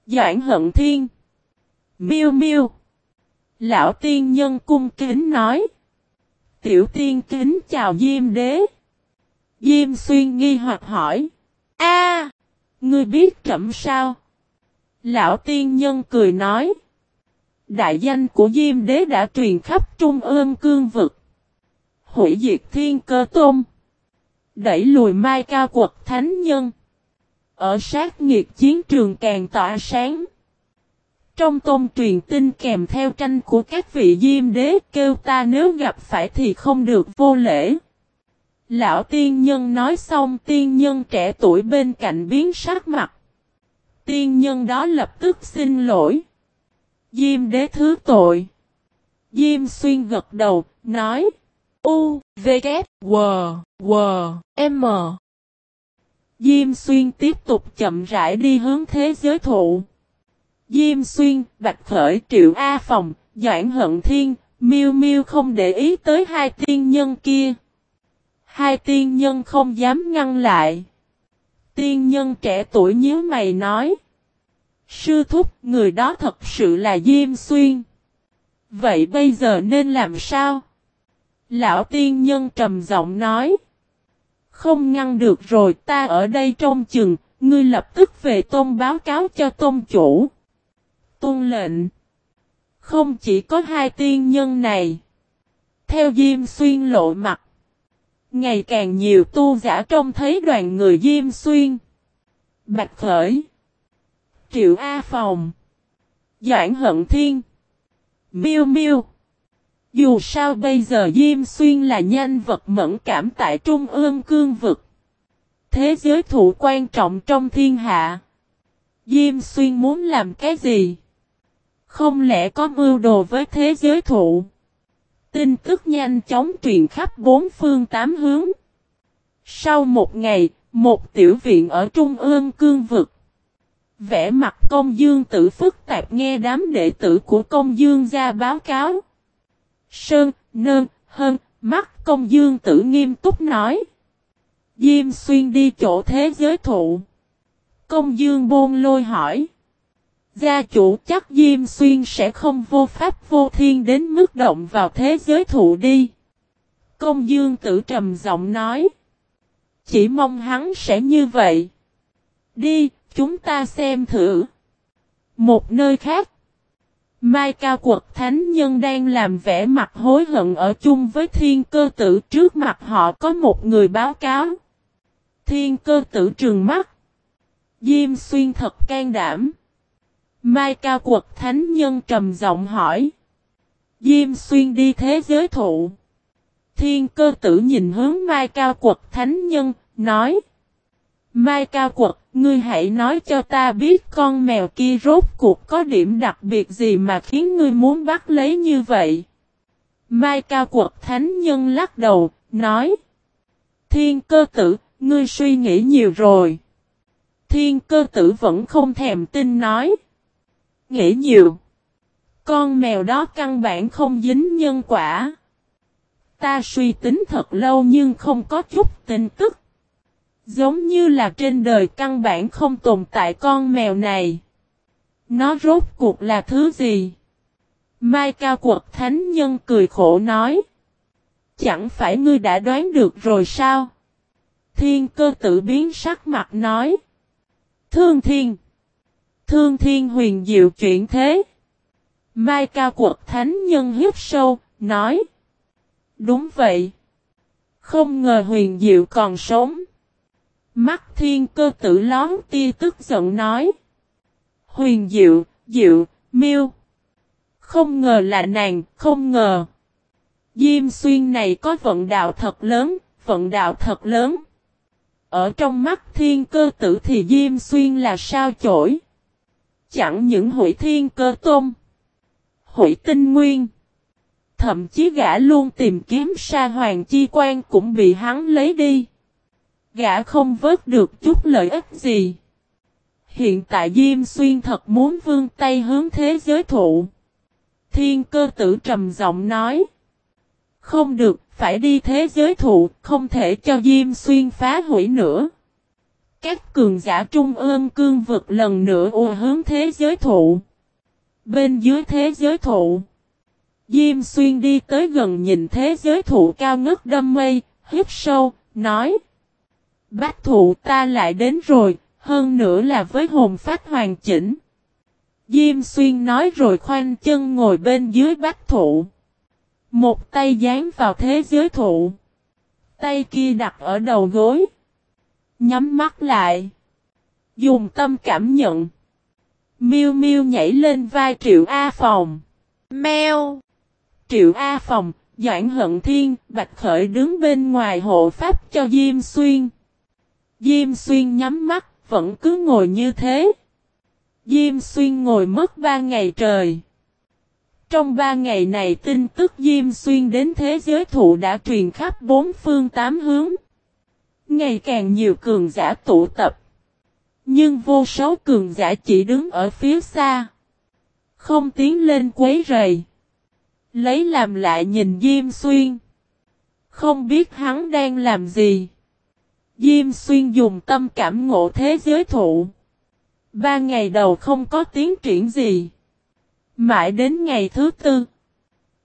Doãn Hận Thiên. Miêu Miêu. Lão tiên nhân cung kính nói. Tiểu tiên kính chào Diêm đế. Diêm xuyên nghi hoặc hỏi. a, ngươi biết trẫm sao? Lão tiên nhân cười nói. Đại danh của Diêm đế đã truyền khắp trung ương cương vực. Hủy diệt thiên cơ tôn. Đẩy lùi mai cao quật thánh nhân. Ở sát nghiệt chiến trường càng tỏa sáng. Trong tôn truyền tin kèm theo tranh của các vị diêm đế kêu ta nếu gặp phải thì không được vô lễ. Lão tiên nhân nói xong tiên nhân trẻ tuổi bên cạnh biến sắc mặt. Tiên nhân đó lập tức xin lỗi. Diêm đế thứ tội. Diêm xuyên gật đầu, nói. U, V, K, W, W, M. Diêm xuyên tiếp tục chậm rãi đi hướng thế giới thụ. Diêm xuyên, Bạch Khởi, Triệu A Phòng, Doãn Hận Thiên, miêu miêu không để ý tới hai tiên nhân kia. Hai tiên nhân không dám ngăn lại. Tiên nhân trẻ tuổi nhíu mày nói. Sư thúc, người đó thật sự là Diêm Xuyên. Vậy bây giờ nên làm sao? Lão tiên nhân trầm giọng nói. Không ngăn được rồi ta ở đây trong chừng, ngươi lập tức về tôn báo cáo cho tôn chủ. Tôn lệnh. Không chỉ có hai tiên nhân này. Theo Diêm Xuyên lộ mặt. Ngày càng nhiều tu giả trông thấy đoàn người Diêm Xuyên. Bạch Khởi. Triệu A Phòng. Doãn Hận Thiên. Miêu Miêu. Dù sao bây giờ Diêm Xuyên là nhân vật mẫn cảm tại Trung ương cương vực. Thế giới thủ quan trọng trong thiên hạ. Diêm Xuyên muốn làm cái gì? Không lẽ có mưu đồ với thế giới thụ? Tin tức nhanh chóng truyền khắp bốn phương tám hướng. Sau một ngày, một tiểu viện ở Trung ương cương vực. Vẽ mặt công dương tử phức tạp nghe đám đệ tử của công dương ra báo cáo. Sơn, nơn, hơn, mắt công dương tử nghiêm túc nói. Diêm xuyên đi chỗ thế giới thụ. Công dương bôn lôi hỏi. Gia chủ chắc Diêm Xuyên sẽ không vô pháp vô thiên đến mức động vào thế giới thụ đi. Công dương tử trầm giọng nói. Chỉ mong hắn sẽ như vậy. Đi, chúng ta xem thử. Một nơi khác. Mai Cao Quật Thánh Nhân đang làm vẻ mặt hối hận ở chung với thiên cơ tử trước mặt họ có một người báo cáo. Thiên cơ tử trừng mắt. Diêm xuyên thật can đảm. Mai Cao Quật Thánh Nhân trầm giọng hỏi. Diêm xuyên đi thế giới thụ. Thiên cơ tử nhìn hướng Mai Cao Quật Thánh Nhân, nói. Mai Cao Quật, ngươi hãy nói cho ta biết con mèo kia rốt cuộc có điểm đặc biệt gì mà khiến ngươi muốn bắt lấy như vậy. Mai Cao Quật Thánh Nhân lắc đầu, nói. Thiên cơ tử, ngươi suy nghĩ nhiều rồi. Thiên cơ tử vẫn không thèm tin nói. Nghĩ nhiều. Con mèo đó căn bản không dính nhân quả. Ta suy tính thật lâu nhưng không có chút tin tức. Giống như là trên đời căn bản không tồn tại con mèo này. Nó rốt cuộc là thứ gì? Mai Cao Quật Thánh Nhân cười khổ nói. Chẳng phải ngươi đã đoán được rồi sao? Thiên cơ tự biến sắc mặt nói. Thương thiên. Thương thiên huyền diệu chuyển thế. Mai Cao Quật Thánh Nhân hiếp sâu, nói. Đúng vậy. Không ngờ huyền diệu còn sống. Mắt thiên cơ tử lón tia tức giận nói. Huyền diệu, diệu, miêu. Không ngờ là nàng, không ngờ. Diêm xuyên này có vận đạo thật lớn, vận đạo thật lớn. Ở trong mắt thiên cơ tử thì Diêm xuyên là sao chổi. Chẳng những hủy thiên cơ tôm. Hủy tinh nguyên. Thậm chí gã luôn tìm kiếm sa hoàng chi quan cũng bị hắn lấy đi. Gã không vớt được chút lợi ích gì. Hiện tại Diêm Xuyên thật muốn vương tay hướng thế giới thụ. Thiên cơ tử trầm giọng nói. Không được, phải đi thế giới thụ, không thể cho Diêm Xuyên phá hủy nữa. Các cường giả trung ương cương vực lần nữa ùa hướng thế giới thụ. Bên dưới thế giới thụ. Diêm xuyên đi tới gần nhìn thế giới thụ cao ngất đâm mây, hít sâu, nói. Bách thụ ta lại đến rồi, hơn nữa là với hồn phát hoàn chỉnh. Diêm xuyên nói rồi khoanh chân ngồi bên dưới bách thụ. Một tay dán vào thế giới thụ. Tay kia đặt ở đầu gối. Nhắm mắt lại. Dùng tâm cảm nhận. Miêu miêu nhảy lên vai Triệu A Phòng. Mèo. Triệu A Phòng, Doãn Hận Thiên, Bạch Khởi đứng bên ngoài hộ pháp cho Diêm Xuyên. Diêm Xuyên nhắm mắt, vẫn cứ ngồi như thế. Diêm Xuyên ngồi mất ba ngày trời. Trong ba ngày này tin tức Diêm Xuyên đến thế giới thụ đã truyền khắp bốn phương tám hướng. Ngày càng nhiều cường giả tụ tập. Nhưng vô số cường giả chỉ đứng ở phía xa. Không tiến lên quấy rầy. Lấy làm lại nhìn Diêm Xuyên. Không biết hắn đang làm gì. Diêm Xuyên dùng tâm cảm ngộ thế giới thụ. Ba ngày đầu không có tiến triển gì. Mãi đến ngày thứ tư.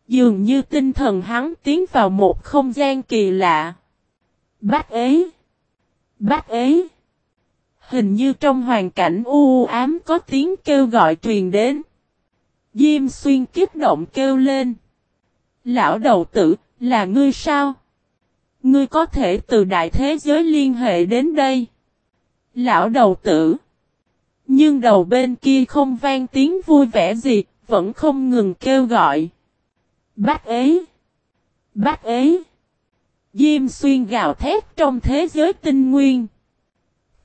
Dường như tinh thần hắn tiến vào một không gian kỳ lạ. Bác ấy. Bác ấy. Hình như trong hoàn cảnh u ám có tiếng kêu gọi truyền đến. Diêm xuyên kích động kêu lên. Lão đầu tử, là ngươi sao? Ngươi có thể từ đại thế giới liên hệ đến đây. Lão đầu tử. Nhưng đầu bên kia không vang tiếng vui vẻ gì, vẫn không ngừng kêu gọi. Bác ấy! Bác ấy! Diêm xuyên gào thét trong thế giới tinh nguyên.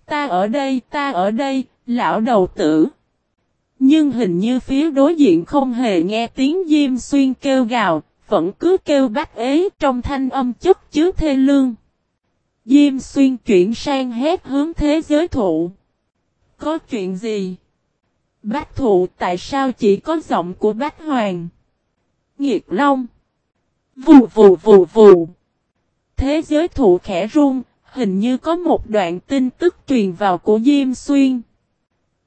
Ta ở đây, ta ở đây, lão đầu tử. Nhưng hình như phía đối diện không hề nghe tiếng Diêm xuyên kêu gào, vẫn cứ kêu bác ấy trong thanh âm chất chứa thê lương. Diêm xuyên chuyển sang hét hướng thế giới thụ. Có chuyện gì? bác thụ tại sao chỉ có giọng của bác hoàng? Nghiệt long. Vù vù vù vù. Thế giới thụ khẽ run, hình như có một đoạn tin tức truyền vào của Diêm Xuyên.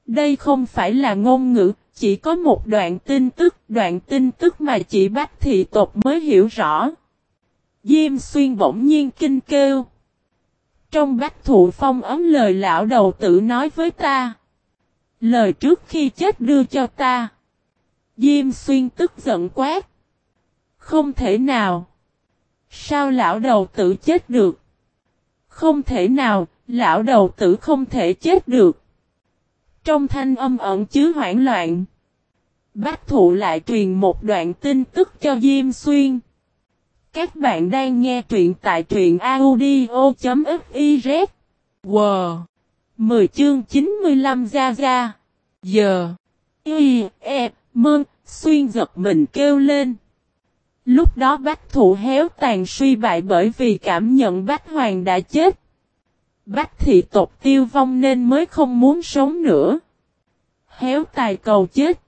Đây không phải là ngôn ngữ, chỉ có một đoạn tin tức, đoạn tin tức mà chỉ bách thị tộc mới hiểu rõ. Diêm Xuyên bỗng nhiên kinh kêu. Trong bách thụ phong ấm lời lão đầu tử nói với ta. Lời trước khi chết đưa cho ta. Diêm xuyên tức giận quát. Không thể nào. Sao lão đầu tử chết được? Không thể nào, lão đầu tử không thể chết được. Trong thanh âm ẩn chứa hoảng loạn. Bách thụ lại truyền một đoạn tin tức cho Diêm Xuyên. Các bạn đang nghe truyện tại truyện audio.fiz. Wow! 10 chương 95 ra ra. Giờ. Y, E, Mơn, xuyên giật mình kêu lên. Lúc đó bách thụ héo tàn suy bại bởi vì cảm nhận bách hoàng đã chết. Bách thị tộc tiêu vong nên mới không muốn sống nữa. Héo tài cầu chết.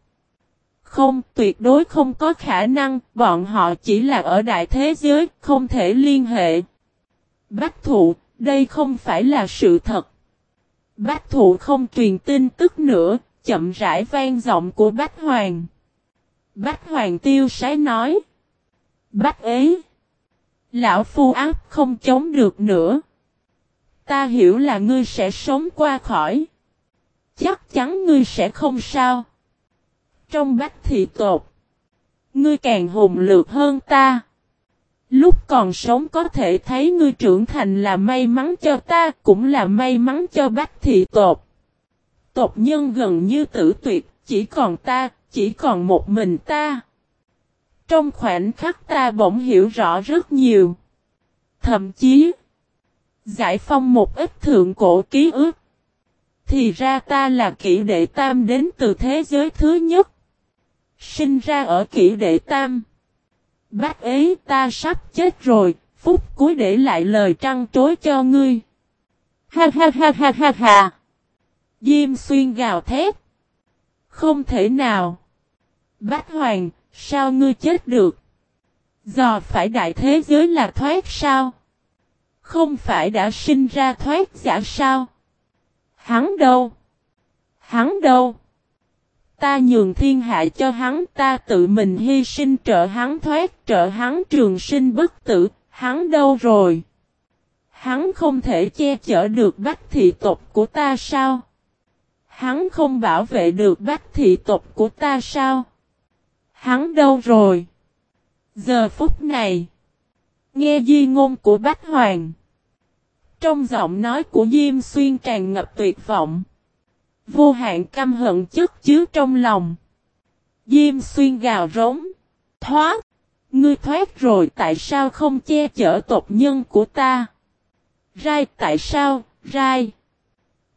Không, tuyệt đối không có khả năng, bọn họ chỉ là ở đại thế giới, không thể liên hệ. Bách thụ, đây không phải là sự thật. Bách thụ không truyền tin tức nữa, chậm rãi vang giọng của Bách Hoàng. Bách Hoàng tiêu sái nói. Bách ấy. Lão phu áp không chống được nữa. Ta hiểu là ngươi sẽ sống qua khỏi. Chắc chắn ngươi sẽ không sao. Trong bách thị tột. Ngươi càng hùng lược hơn ta. Lúc còn sống có thể thấy ngươi trưởng thành là may mắn cho ta, cũng là may mắn cho bách thị tột. Tộc nhân gần như tử tuyệt, chỉ còn ta, chỉ còn một mình ta. Trong khoảnh khắc ta bỗng hiểu rõ rất nhiều. Thậm chí, giải phong một ít thượng cổ ký ức. Thì ra ta là kỷ đệ tam đến từ thế giới thứ nhất. Sinh ra ở kỷ đệ tam. Bác ấy ta sắp chết rồi, phút cuối để lại lời trăng trối cho ngươi. Ha ha ha ha ha ha. Diêm xuyên gào thét. Không thể nào. bác Hoàng, sao ngươi chết được? Dò phải đại thế giới là thoát sao? Không phải đã sinh ra thoát giả sao? Hắn đâu? Hắn đâu? Ta nhường thiên hạ cho hắn, ta tự mình hy sinh trợ hắn thoát, trợ hắn trường sinh bất tử, hắn đâu rồi? Hắn không thể che chở được bách thị tộc của ta sao? Hắn không bảo vệ được bách thị tộc của ta sao? Hắn đâu rồi? Giờ phút này, nghe di ngôn của Bách Hoàng. Trong giọng nói của Diêm Xuyên tràn ngập tuyệt vọng. Vô hạn căm hận chất chứa trong lòng. Diêm Xuyên gào rống. Thoát! Ngươi thoát rồi tại sao không che chở tộc nhân của ta? Rai tại sao? Rai!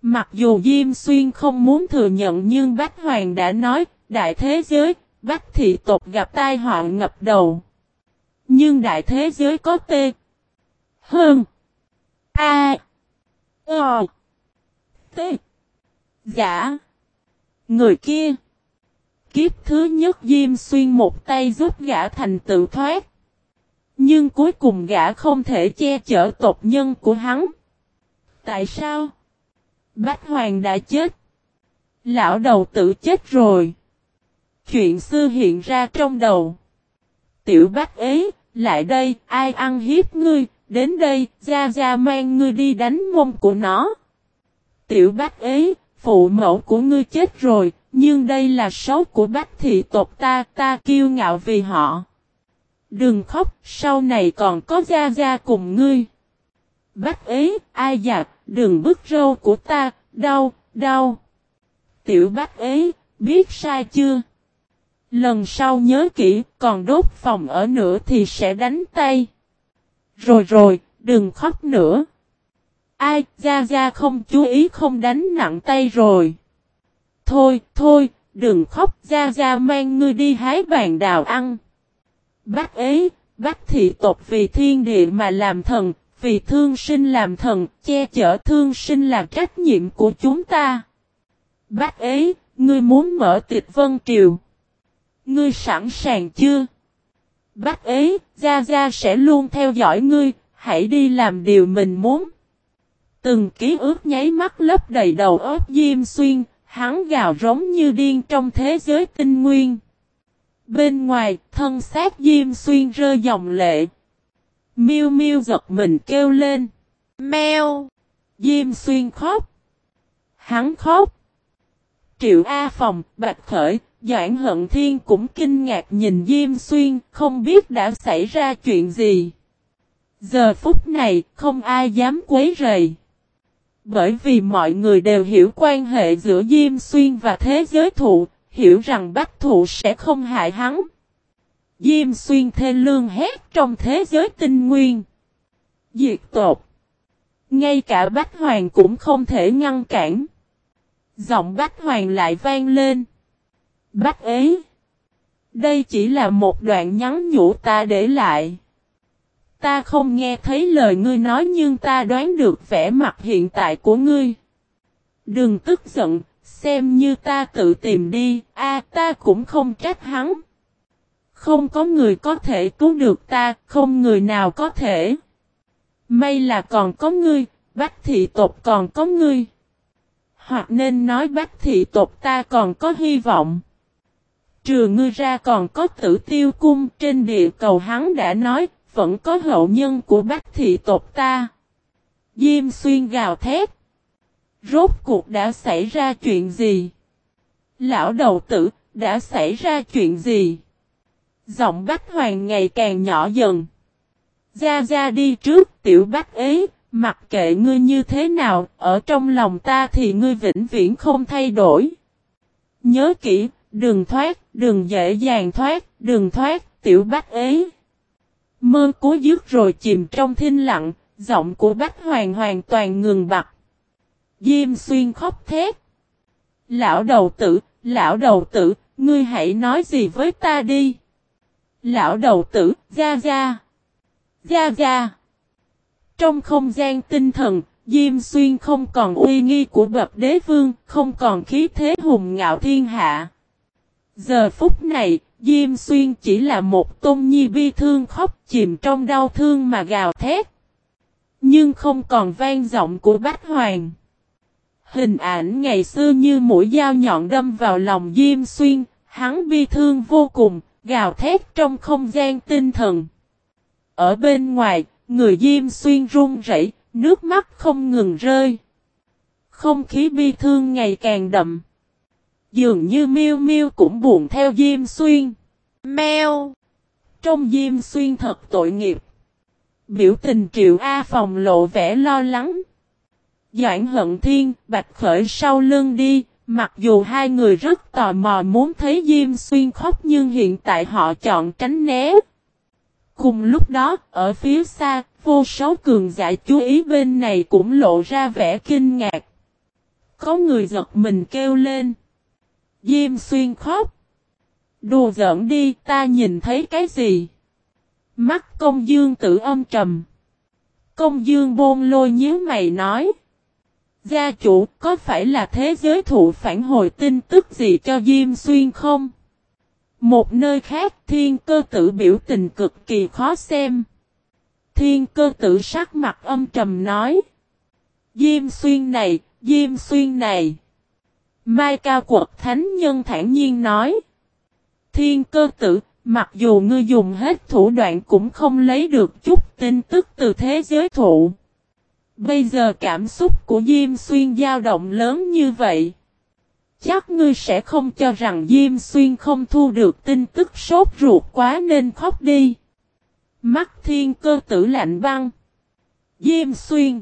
Mặc dù Diêm Xuyên không muốn thừa nhận nhưng Bách Hoàng đã nói, đại thế giới, Bách thị tộc gặp tai họa ngập đầu. Nhưng đại thế giới có tê. Hơn. A. O. T. Giả. Người kia. Kiếp thứ nhất Diêm Xuyên một tay giúp gã thành tựu thoát. Nhưng cuối cùng gã không thể che chở tộc nhân của hắn. Tại sao? Bách Hoàng đã chết. Lão đầu tử chết rồi. Chuyện xưa hiện ra trong đầu. Tiểu bách ấy, lại đây, ai ăn hiếp ngươi, đến đây, ra ra mang ngươi đi đánh mông của nó. Tiểu bách ấy, phụ mẫu của ngươi chết rồi, nhưng đây là xấu của bách thị tộc ta, ta kiêu ngạo vì họ. Đừng khóc, sau này còn có gia gia cùng ngươi. Bách ấy, ai dạc, đừng bức râu của ta, đau, đau. Tiểu bách ấy, biết sai chưa? Lần sau nhớ kỹ, còn đốt phòng ở nữa thì sẽ đánh tay. Rồi rồi, đừng khóc nữa. Ai, Gia Gia không chú ý không đánh nặng tay rồi. Thôi, thôi, đừng khóc, Gia Gia mang ngươi đi hái vàng đào ăn. Bác ấy, bác thị tộc vì thiên địa mà làm thần, vì thương sinh làm thần, che chở thương sinh là trách nhiệm của chúng ta. Bác ấy, ngươi muốn mở tịch vân triều. Ngươi sẵn sàng chưa? Bác ấy, Gia Gia sẽ luôn theo dõi ngươi, hãy đi làm điều mình muốn. Từng ký ức nháy mắt lấp đầy đầu óc Diêm Xuyên, hắn gào rống như điên trong thế giới tinh nguyên. Bên ngoài, thân xác Diêm Xuyên rơi dòng lệ. Miêu Miêu giật mình kêu lên. Mèo! Diêm Xuyên khóc. Hắn khóc. Triệu A Phòng, Bạch Khởi, Doãn Hận Thiên cũng kinh ngạc nhìn Diêm Xuyên, không biết đã xảy ra chuyện gì. Giờ phút này, không ai dám quấy rầy. Bởi vì mọi người đều hiểu quan hệ giữa Diêm Xuyên và thế giới thụ, hiểu rằng bách thụ sẽ không hại hắn. Diêm Xuyên thê lương hét trong thế giới tinh nguyên. Diệt tột. Ngay cả Bách Hoàng cũng không thể ngăn cản. Giọng Bách Hoàng lại vang lên. Bách ấy. Đây chỉ là một đoạn nhắn nhủ ta để lại. Ta không nghe thấy lời ngươi nói nhưng ta đoán được vẻ mặt hiện tại của ngươi. Đừng tức giận, xem như ta tự tìm đi, a ta cũng không trách hắn. Không có người có thể cứu được ta, không người nào có thể. May là còn có ngươi, bách thị tộc còn có ngươi. Hoặc nên nói bách thị tộc ta còn có hy vọng. Trừ ngươi ra còn có tử tiêu cung trên địa cầu hắn đã nói, vẫn có hậu nhân của bách thị tộc ta. Diêm xuyên gào thét. Rốt cuộc đã xảy ra chuyện gì? Lão đầu tử, đã xảy ra chuyện gì? Giọng bách hoàng ngày càng nhỏ dần. Ra ra đi trước tiểu bách ấy, mặc kệ ngươi như thế nào, ở trong lòng ta thì ngươi vĩnh viễn không thay đổi. Nhớ kỹ, đừng thoát, đừng dễ dàng thoát, đừng thoát, tiểu bách ấy. Mơ cố dứt rồi chìm trong thinh lặng, giọng của bách hoàng hoàn toàn ngừng bặt. Diêm xuyên khóc thét. Lão đầu tử, lão đầu tử, ngươi hãy nói gì với ta đi. Lão đầu tử, ra ra. Ra ra. Trong không gian tinh thần, Diêm Xuyên không còn uy nghi của bậc đế vương, không còn khí thế hùng ngạo thiên hạ. Giờ phút này, Diêm Xuyên chỉ là một tôn nhi bi thương khóc chìm trong đau thương mà gào thét. Nhưng không còn vang giọng của Bách Hoàng. Hình ảnh ngày xưa như mũi dao nhọn đâm vào lòng Diêm Xuyên, hắn bi thương vô cùng, gào thét trong không gian tinh thần. Ở bên ngoài, người Diêm Xuyên run rẩy, nước mắt không ngừng rơi. Không khí bi thương ngày càng đậm. Dường như miêu miêu cũng buồn theo Diêm Xuyên. Mèo! Trong Diêm Xuyên thật tội nghiệp. Biểu tình triệu A phòng lộ vẻ lo lắng. Doãn hận thiên, bạch khởi sau lưng đi, mặc dù hai người rất tò mò muốn thấy Diêm Xuyên khóc nhưng hiện tại họ chọn tránh né. Cùng lúc đó, ở phía xa, vô số cường giả chú ý bên này cũng lộ ra vẻ kinh ngạc. Có người giật mình kêu lên. Diêm Xuyên khóc. Đùa giỡn đi, ta nhìn thấy cái gì? Mắt công dương tử âm trầm. Công dương bôn lôi nhíu mày nói. Gia chủ có phải là thế giới thụ phản hồi tin tức gì cho Diêm Xuyên không? Một nơi khác thiên cơ tử biểu tình cực kỳ khó xem. Thiên cơ tử sắc mặt âm trầm nói. Diêm Xuyên này, Diêm Xuyên này. Mai Cao Quật Thánh Nhân thản nhiên nói. Thiên cơ tử, mặc dù ngươi dùng hết thủ đoạn cũng không lấy được chút tin tức từ thế giới thụ. Bây giờ cảm xúc của Diêm Xuyên dao động lớn như vậy. Chắc ngươi sẽ không cho rằng Diêm Xuyên không thu được tin tức sốt ruột quá nên khóc đi. Mắt thiên cơ tử lạnh băng. Diêm Xuyên.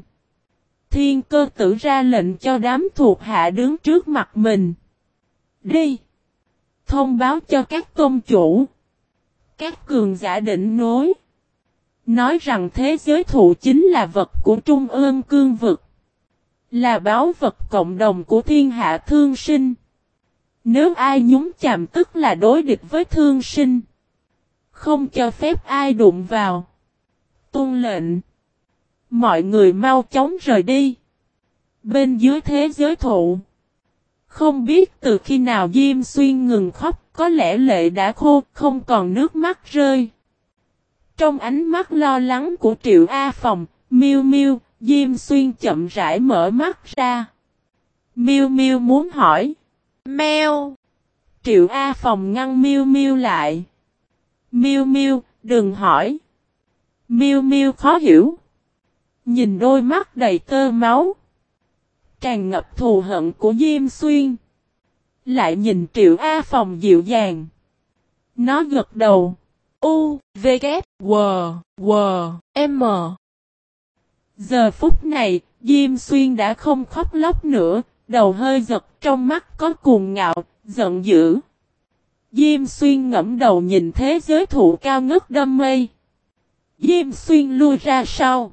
Thiên cơ tử ra lệnh cho đám thuộc hạ đứng trước mặt mình. Đi. Thông báo cho các tôn chủ. Các cường giả định nối. Nói rằng thế giới thụ chính là vật của Trung ương cương vực. Là báo vật cộng đồng của thiên hạ thương sinh. Nếu ai nhúng chạm tức là đối địch với thương sinh. Không cho phép ai đụng vào. Tôn lệnh. Mọi người mau chóng rời đi. Bên dưới thế giới thụ. Không biết từ khi nào Diêm Xuyên ngừng khóc, có lẽ lệ đã khô, không còn nước mắt rơi. Trong ánh mắt lo lắng của Triệu A Phòng, miu miu Diêm Xuyên chậm rãi mở mắt ra. miu miu muốn hỏi. Mèo. Triệu A Phòng ngăn miu miu lại. miu miu đừng hỏi. miu miu khó hiểu. Nhìn đôi mắt đầy tơ máu. Tràn ngập thù hận của Diêm Xuyên. Lại nhìn Triệu A Phòng dịu dàng. Nó gật đầu. U, V, K, W, W, M. Giờ phút này, Diêm Xuyên đã không khóc lóc nữa, đầu hơi giật trong mắt có cuồng ngạo, giận dữ. Diêm Xuyên ngẫm đầu nhìn thế giới thụ cao ngất đâm mây. Diêm Xuyên lui ra sau.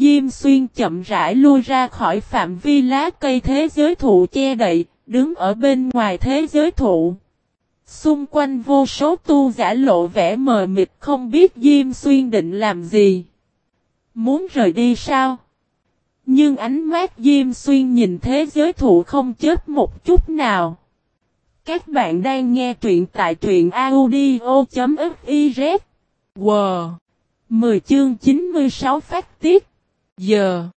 Diêm Xuyên chậm rãi lui ra khỏi phạm vi lá cây thế giới thụ che đậy, đứng ở bên ngoài thế giới thụ. Xung quanh vô số tu giả lộ vẻ mờ mịt không biết Diêm Xuyên định làm gì. Muốn rời đi sao? Nhưng ánh mắt Diêm Xuyên nhìn thế giới thụ không chết một chút nào. Các bạn đang nghe truyện tại truyện audio.fiz. Wow! 10 chương 96 phát tiết. Giờ.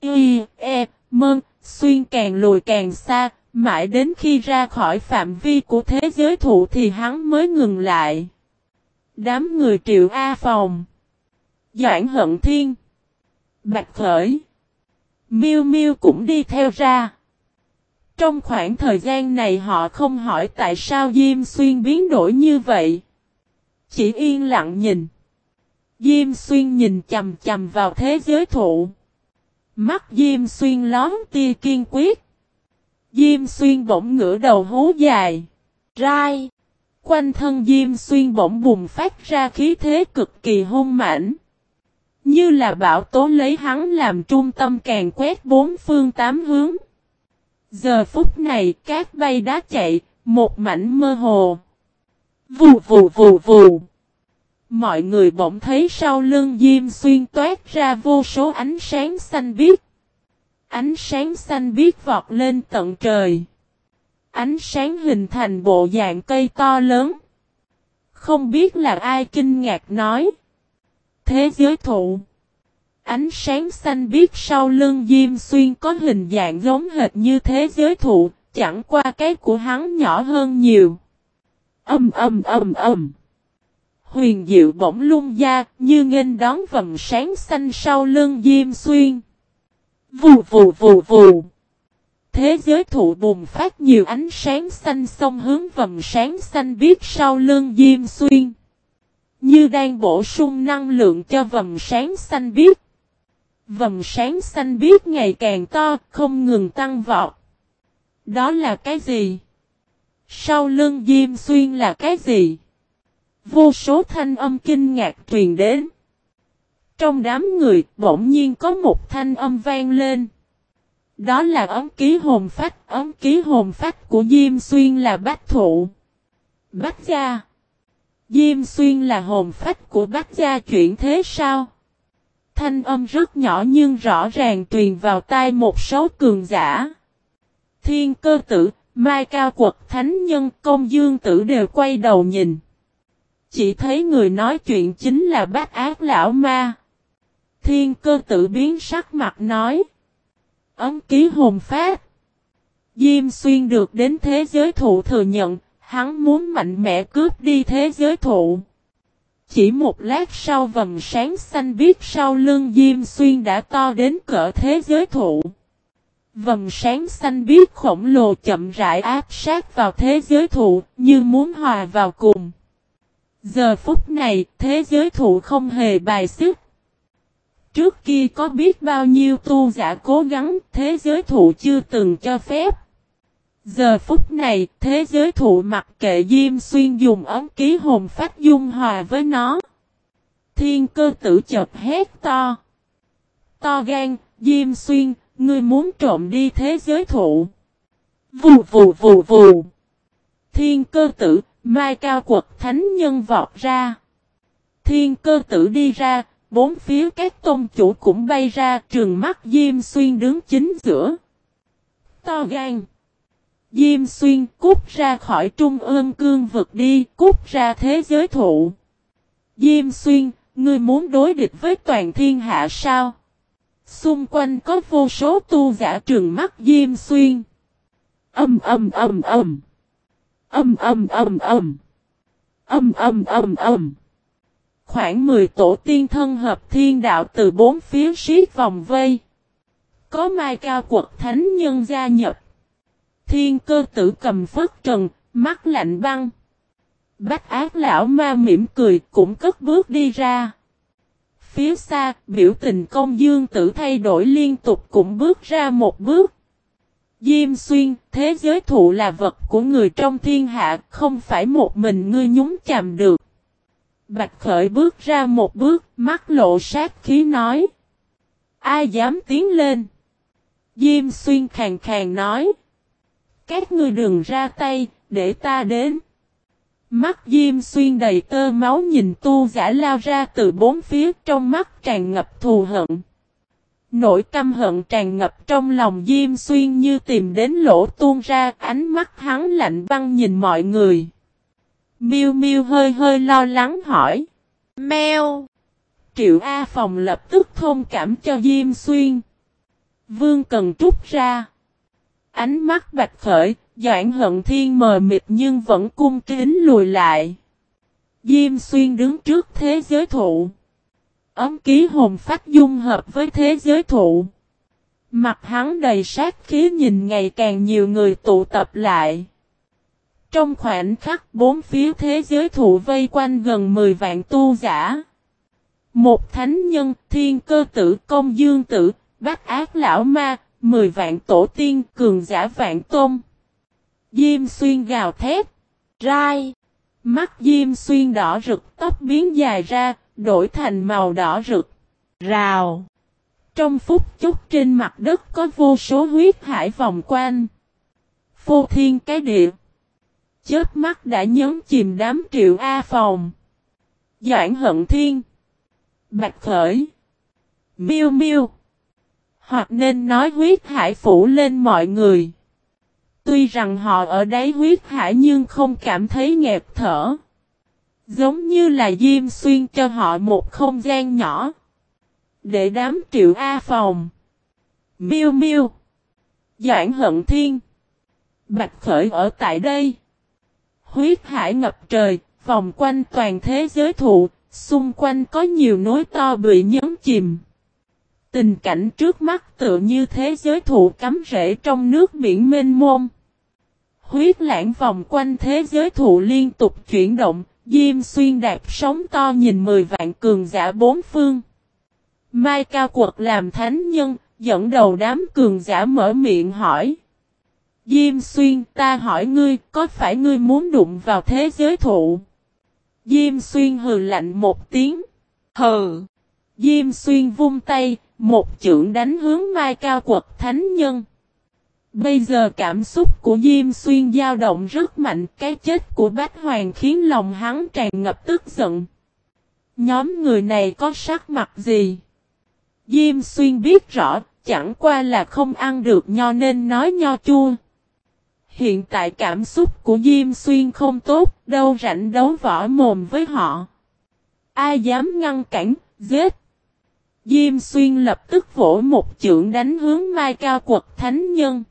Y, E, Mơn, Xuyên càng lùi càng xa, mãi đến khi ra khỏi phạm vi của thế giới thụ thì hắn mới ngừng lại. Đám người triệu A phòng. Doãn hận thiên. Bạch khởi. Miêu Miêu cũng đi theo ra. Trong khoảng thời gian này họ không hỏi tại sao Diêm Xuyên biến đổi như vậy. Chỉ yên lặng nhìn. Diêm Xuyên nhìn chầm chầm vào thế giới thụ. Mắt Diêm Xuyên lón tia kiên quyết. Diêm Xuyên bỗng ngửa đầu hú dài. Rai. Quanh thân Diêm Xuyên bỗng bùng phát ra khí thế cực kỳ hung mãnh. Như là bão tố lấy hắn làm trung tâm càng quét bốn phương tám hướng. Giờ phút này cát bay đá chạy, một mảnh mơ hồ. Vù vù vù vù. Mọi người bỗng thấy sau lưng Diêm Xuyên toát ra vô số ánh sáng xanh biếc. Ánh sáng xanh biếc vọt lên tận trời. Ánh sáng hình thành bộ dạng cây to lớn. Không biết là ai kinh ngạc nói. Thế giới thụ. Ánh sáng xanh biếc sau lưng Diêm Xuyên có hình dạng giống hệt như thế giới thụ, chẳng qua cái của hắn nhỏ hơn nhiều. Âm âm âm âm. Huyền diệu bỗng lung ra, như nghênh đón vầng sáng xanh sau lưng Diêm Xuyên. Vù vù vù vù. Thế giới thụ bùng phát nhiều ánh sáng xanh xông hướng vầng sáng xanh biếc sau lưng Diêm Xuyên. Như đang bổ sung năng lượng cho vầng sáng xanh biếc. Vầng sáng xanh biếc ngày càng to, không ngừng tăng vọt. Đó là cái gì? Sau lưng Diêm Xuyên là cái gì? Vô số thanh âm kinh ngạc truyền đến. Trong đám người bỗng nhiên có một thanh âm vang lên. Đó là ấm ký hồn phách, ấm ký hồn phách của Diêm Xuyên là bách thụ. Bách gia. Diêm Xuyên là hồn phách của bách gia chuyển thế sao? Thanh âm rất nhỏ nhưng rõ ràng truyền vào tai một số cường giả. Thiên cơ tử, Mai Cao Quật Thánh Nhân Công Dương Tử đều quay đầu nhìn. Chỉ thấy người nói chuyện chính là bác ác lão ma. Thiên cơ tử biến sắc mặt nói. Ấm ký hồn phát. Diêm xuyên được đến thế giới thụ thừa nhận, hắn muốn mạnh mẽ cướp đi thế giới thụ. Chỉ một lát sau vầng sáng xanh biếc sau lưng Diêm Xuyên đã to đến cỡ thế giới thụ. Vầng sáng xanh biếc khổng lồ chậm rãi áp sát vào thế giới thụ như muốn hòa vào cùng. Giờ phút này thế giới thụ không hề bài xích. Trước kia có biết bao nhiêu tu giả cố gắng thế giới thụ chưa từng cho phép. Giờ phút này, thế giới thụ mặc kệ Diêm Xuyên dùng ấm ký hồn phát dung hòa với nó. Thiên cơ tử chợt hét to. To gan, Diêm Xuyên, ngươi muốn trộm đi thế giới thụ. Vù vù vù vù. Thiên cơ tử, mai cao quật thánh nhân vọt ra. Thiên cơ tử đi ra, bốn phía các tôn chủ cũng bay ra trường mắt Diêm Xuyên đứng chính giữa. To gan. Diêm xuyên cút ra khỏi trung ương cương vực đi, cút ra thế giới thụ. Diêm xuyên, ngươi muốn đối địch với toàn thiên hạ sao? Xung quanh có vô số tu giả trường mắt Diêm xuyên. Âm âm âm âm. Âm âm âm âm. Âm âm âm âm. Khoảng 10 tổ tiên thân hợp thiên đạo từ bốn phía siết vòng vây. Có mai cao quật thánh nhân gia nhập. Thiên cơ tử cầm phất trần, mắt lạnh băng. Bách ác lão ma mỉm cười cũng cất bước đi ra. Phía xa, biểu tình công dương tử thay đổi liên tục cũng bước ra một bước. Diêm xuyên, thế giới thụ là vật của người trong thiên hạ, không phải một mình ngươi nhúng chàm được. Bạch khởi bước ra một bước, mắt lộ sát khí nói. Ai dám tiến lên? Diêm xuyên khàng khàng nói. Các ngươi đừng ra tay, để ta đến. Mắt Diêm Xuyên đầy tơ máu nhìn tu giả lao ra từ bốn phía trong mắt tràn ngập thù hận. Nỗi căm hận tràn ngập trong lòng Diêm Xuyên như tìm đến lỗ tuôn ra ánh mắt hắn lạnh băng nhìn mọi người. Miu Miu hơi hơi lo lắng hỏi. Mèo! Triệu A Phòng lập tức thông cảm cho Diêm Xuyên. Vương cần trút ra. Ánh mắt bạch khởi, Doãn hận thiên mờ mịt nhưng vẫn cung kính lùi lại. Diêm xuyên đứng trước thế giới thụ. Ấm ký hồn phát dung hợp với thế giới thụ. Mặt hắn đầy sát khí nhìn ngày càng nhiều người tụ tập lại. Trong khoảnh khắc bốn phía thế giới thụ vây quanh gần 10 vạn tu giả. Một thánh nhân, thiên cơ tử, công dương tử, bác ác lão ma, Mười vạn tổ tiên cường giả vạn tôn. Diêm xuyên gào thét. Rai. Mắt diêm xuyên đỏ rực tóc biến dài ra, đổi thành màu đỏ rực. Rào. Trong phút chốc trên mặt đất có vô số huyết hải vòng quanh. Phô thiên cái địa. Chớp mắt đã nhấn chìm đám triệu A phòng. Doãn hận thiên. Bạch khởi. Miêu miêu. Hoặc nên nói huyết hải phủ lên mọi người. Tuy rằng họ ở đáy huyết hải nhưng không cảm thấy nghẹt thở. Giống như là Diêm xuyên cho họ một không gian nhỏ. Để đám triệu A phòng. Miêu miêu. Doãn hận thiên. Bạch khởi ở tại đây. Huyết hải ngập trời, vòng quanh toàn thế giới thụ, xung quanh có nhiều núi to bị nhấn chìm. Tình cảnh trước mắt tựa như thế giới thụ cắm rễ trong nước biển mênh mông. Huyết lãng vòng quanh thế giới thụ liên tục chuyển động, Diêm xuyên đạp sóng to nhìn mười vạn cường giả bốn phương. Mai Cao Quật làm thánh nhân, dẫn đầu đám cường giả mở miệng hỏi. Diêm xuyên ta hỏi ngươi, có phải ngươi muốn đụng vào thế giới thụ? Diêm xuyên hừ lạnh một tiếng. Hừ. Diêm xuyên vung tay, một chưởng đánh hướng Mai Cao Quật thánh nhân. Bây giờ cảm xúc của Diêm Xuyên dao động rất mạnh, cái chết của Bách Hoàng khiến lòng hắn tràn ngập tức giận. Nhóm người này có sắc mặt gì? Diêm Xuyên biết rõ, chẳng qua là không ăn được nho nên nói nho chua. Hiện tại cảm xúc của Diêm Xuyên không tốt, đâu rảnh đấu võ mồm với họ. Ai dám ngăn cản, giết. Diêm Xuyên lập tức vỗ một chưởng đánh hướng Mai Cao Quật Thánh Nhân.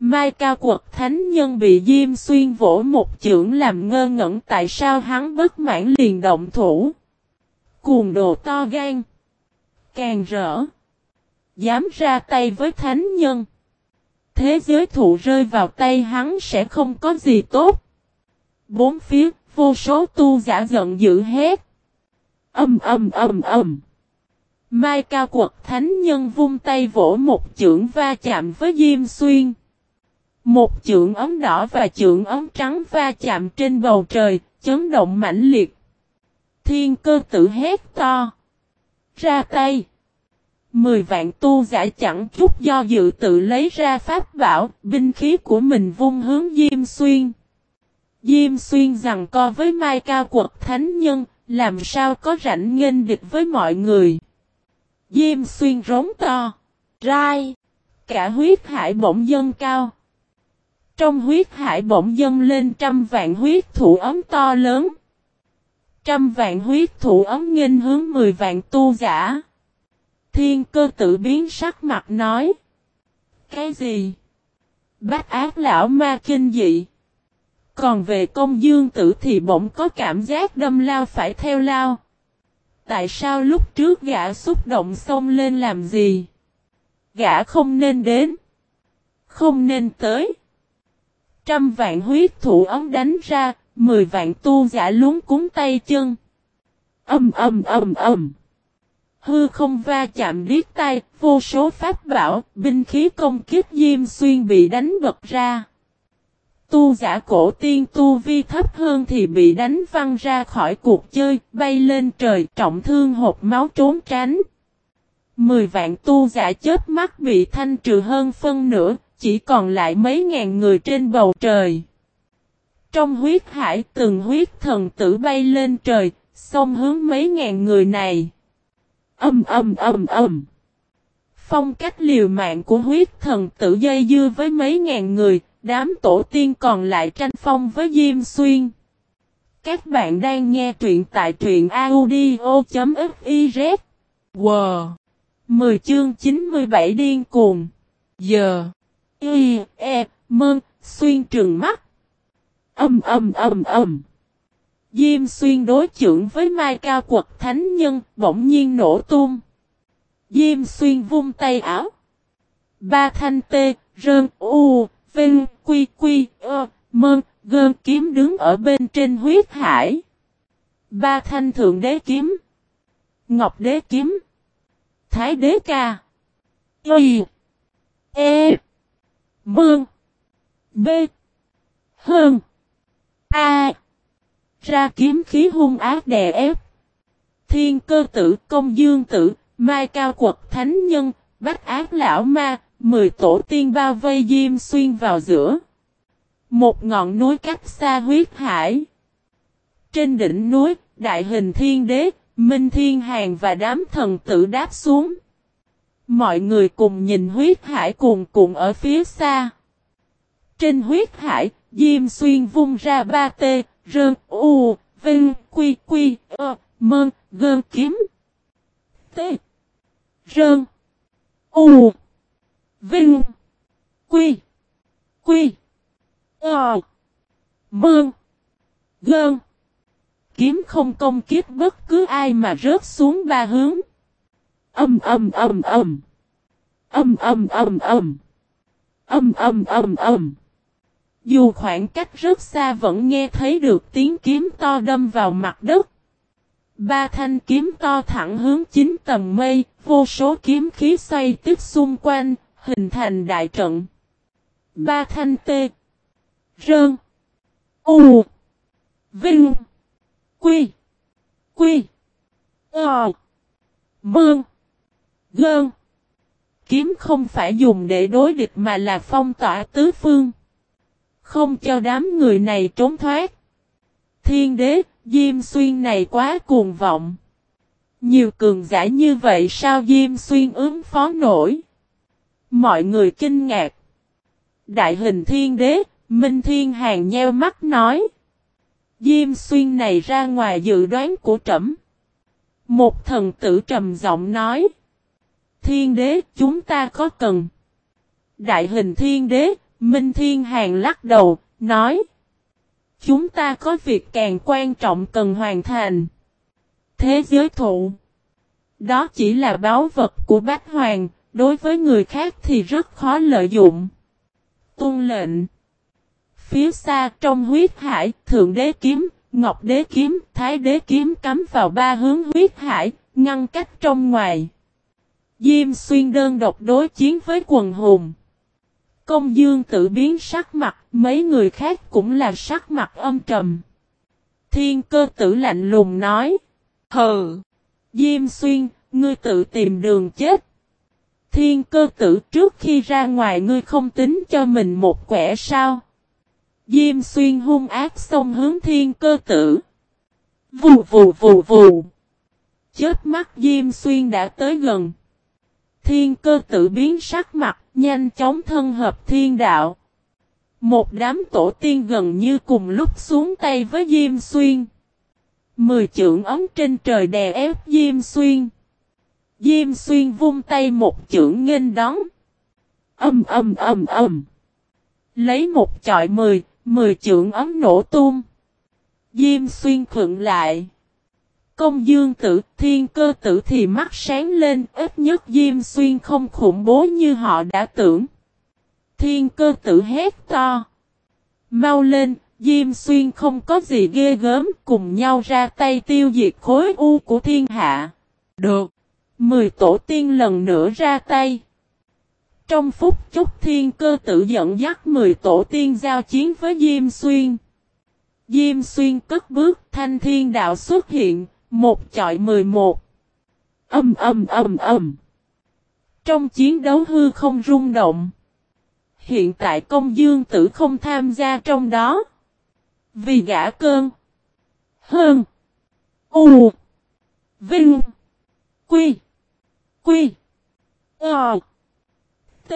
Mai Cao Quật Thánh Nhân bị Diêm Xuyên vỗ một chưởng làm ngơ ngẩn tại sao hắn bất mãn liền động thủ. Cuồng đồ to gan. Càng rỡ. Dám ra tay với Thánh Nhân. Thế giới thụ rơi vào tay hắn sẽ không có gì tốt. Bốn phía, vô số tu giả giận dữ hết. Âm âm âm âm. Mai Cao Quật Thánh Nhân vung tay vỗ một chưởng va chạm với Diêm Xuyên. Một chưởng ấm đỏ và chưởng ấm trắng va chạm trên bầu trời, chấn động mãnh liệt. Thiên cơ tử hét to. Ra tay. Mười vạn tu giả chẳng chút do dự tự lấy ra pháp bảo, binh khí của mình vung hướng Diêm Xuyên. Diêm Xuyên rằng co với Mai Cao Quật Thánh Nhân, làm sao có rảnh nghênh địch với mọi người. Diêm Xuyên rống to. Rai. Cả huyết hải bỗng dâng cao. Trong huyết hải bỗng dâng lên trăm vạn huyết thủ ấm to lớn. Trăm vạn huyết thủ ấm nghênh hướng mười vạn tu giả. Thiên cơ tự biến sắc mặt nói. Cái gì? Bách ác lão ma kinh dị. Còn về công dương tử thì bỗng có cảm giác đâm lao phải theo lao. Tại sao lúc trước gã xúc động xông lên làm gì? Gã không nên đến. Không nên tới. Trăm vạn huyết thủ ống đánh ra, mười vạn tu giả luống cúng tay chân. Âm âm âm âm. Hư không va chạm điếc tay, vô số pháp bảo, binh khí công kiếp diêm xuyên bị đánh bật ra. Tu giả cổ tiên tu vi thấp hơn thì bị đánh văng ra khỏi cuộc chơi, bay lên trời trọng thương hộp máu trốn tránh. Mười vạn tu giả chết mắt bị thanh trừ hơn phân nửa, chỉ còn lại mấy ngàn người trên bầu trời. Trong huyết hải từng huyết thần tử bay lên trời, xông hướng mấy ngàn người này. Âm âm âm âm. Phong cách liều mạng của huyết thần tử dây dưa với mấy ngàn người, đám tổ tiên còn lại tranh phong với Diêm Xuyên. Các bạn đang nghe truyện tại truyện audio.fiz. Wow! 10 chương 97 điên cuồng. Giờ. Y, E, Mơn, Xuyên trừng mắt. Âm âm âm âm. Diêm xuyên đối trưởng với Mai Cao quật thánh nhân, bỗng nhiên nổ tung. Diêm xuyên vung tay áo. Ba thanh tê, rơn, u, vinh, quy, quy, ơ, mơn, gơn kiếm đứng ở bên trên huyết hải. Ba thanh thượng đế kiếm. Ngọc đế kiếm. Thái đế ca. Y. E. Bương. B. Hơn. A. Ra kiếm khí hung ác đè ép. Thiên cơ tử, công dương tử, mai cao quật thánh nhân, bách ác lão ma, mười tổ tiên bao vây diêm xuyên vào giữa. Một ngọn núi cách xa huyết hải. Trên đỉnh núi, đại hình thiên đế, minh thiên hàng và đám thần tử đáp xuống. Mọi người cùng nhìn huyết hải cuồn cuộn ở phía xa. Trên huyết hải, Diêm Xuyên vung ra ba tê, rơn, u, vinh, quy, quy, ơ, mơn, gơn kiếm. T. Rơn. U. Vinh. Quy. Quy. Ờ. Mơn. Gơn. Kiếm không công kiếp bất cứ ai mà rớt xuống ba hướng. Âm âm âm âm. Âm âm âm âm. Âm âm âm âm. Dù khoảng cách rất xa vẫn nghe thấy được tiếng kiếm to đâm vào mặt đất. Ba thanh kiếm to thẳng hướng chín tầng mây, vô số kiếm khí xoay tiếp xung quanh, hình thành đại trận. Ba thanh tê. Rơn. U. Vinh. Quy. Quy. Ờ. Mương. Gơn. Kiếm không phải dùng để đối địch mà là phong tỏa tứ phương. Không cho đám người này trốn thoát. Thiên đế, Diêm Xuyên này quá cuồng vọng. Nhiều cường giả như vậy sao Diêm Xuyên ứng phó nổi? Mọi người kinh ngạc. Đại hình thiên đế, Minh Thiên Hàng nheo mắt nói. Diêm Xuyên này ra ngoài dự đoán của trẫm. Một thần tử trầm giọng nói. Thiên đế chúng ta có cần. Đại hình thiên đế, Minh Thiên Hàng lắc đầu, nói. Chúng ta có việc càng quan trọng cần hoàn thành. Thế giới thụ. Đó chỉ là báo vật của bách hoàng, đối với người khác thì rất khó lợi dụng. Tôn lệnh. Phía xa trong huyết hải, thượng đế kiếm, ngọc đế kiếm, thái đế kiếm cắm vào ba hướng huyết hải, ngăn cách trong ngoài. Diêm xuyên đơn độc đối chiến với quần hùng. Công dương tự biến sắc mặt, mấy người khác cũng là sắc mặt âm trầm. Thiên cơ tử lạnh lùng nói. Hừ! Diêm xuyên, ngươi tự tìm đường chết. Thiên cơ tử trước khi ra ngoài ngươi không tính cho mình một quẻ sao. Diêm xuyên hung ác xông hướng thiên cơ tử. Vù vù vù vù. Chết mắt Diêm xuyên đã tới gần. Thiên cơ tự biến sắc mặt, nhanh chóng thân hợp thiên đạo. Một đám tổ tiên gần như cùng lúc xuống tay với Diêm Xuyên. Mười trưởng ấm trên trời đè ép Diêm Xuyên. Diêm Xuyên vung tay một chưởng nghênh đón. Âm âm âm âm. Lấy một chọi mười, mười trưởng ấm nổ tung. Diêm Xuyên khựng lại. Công dương tử, thiên cơ tử thì mắt sáng lên, ít nhất Diêm Xuyên không khủng bố như họ đã tưởng. Thiên cơ tử hét to. Mau lên, Diêm Xuyên không có gì ghê gớm, cùng nhau ra tay tiêu diệt khối u của thiên hạ. Được. Mười tổ tiên lần nữa ra tay. Trong phút chốc thiên cơ tử dẫn dắt mười tổ tiên giao chiến với Diêm Xuyên. Diêm Xuyên cất bước thanh thiên đạo xuất hiện, một chọi mười một. Âm âm âm âm. Trong chiến đấu hư không rung động. Hiện tại công dương tử không tham gia trong đó. Vì gã cơn. Hơn. U. Vinh. Quy. Quy. Ờ. T.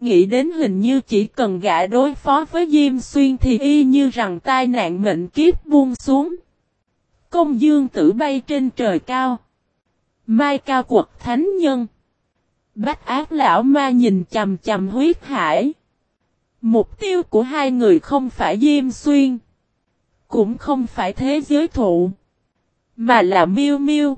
Nghĩ đến hình như chỉ cần gã đối phó với Diêm Xuyên thì y như rằng tai nạn mệnh kiếp buông xuống. Công dương tử bay trên trời cao. Mai cao quật thánh nhân. Bách ác lão ma nhìn chầm chầm huyết hải. Mục tiêu của hai người không phải Diêm Xuyên. Cũng không phải thế giới thụ. Mà là miêu miêu.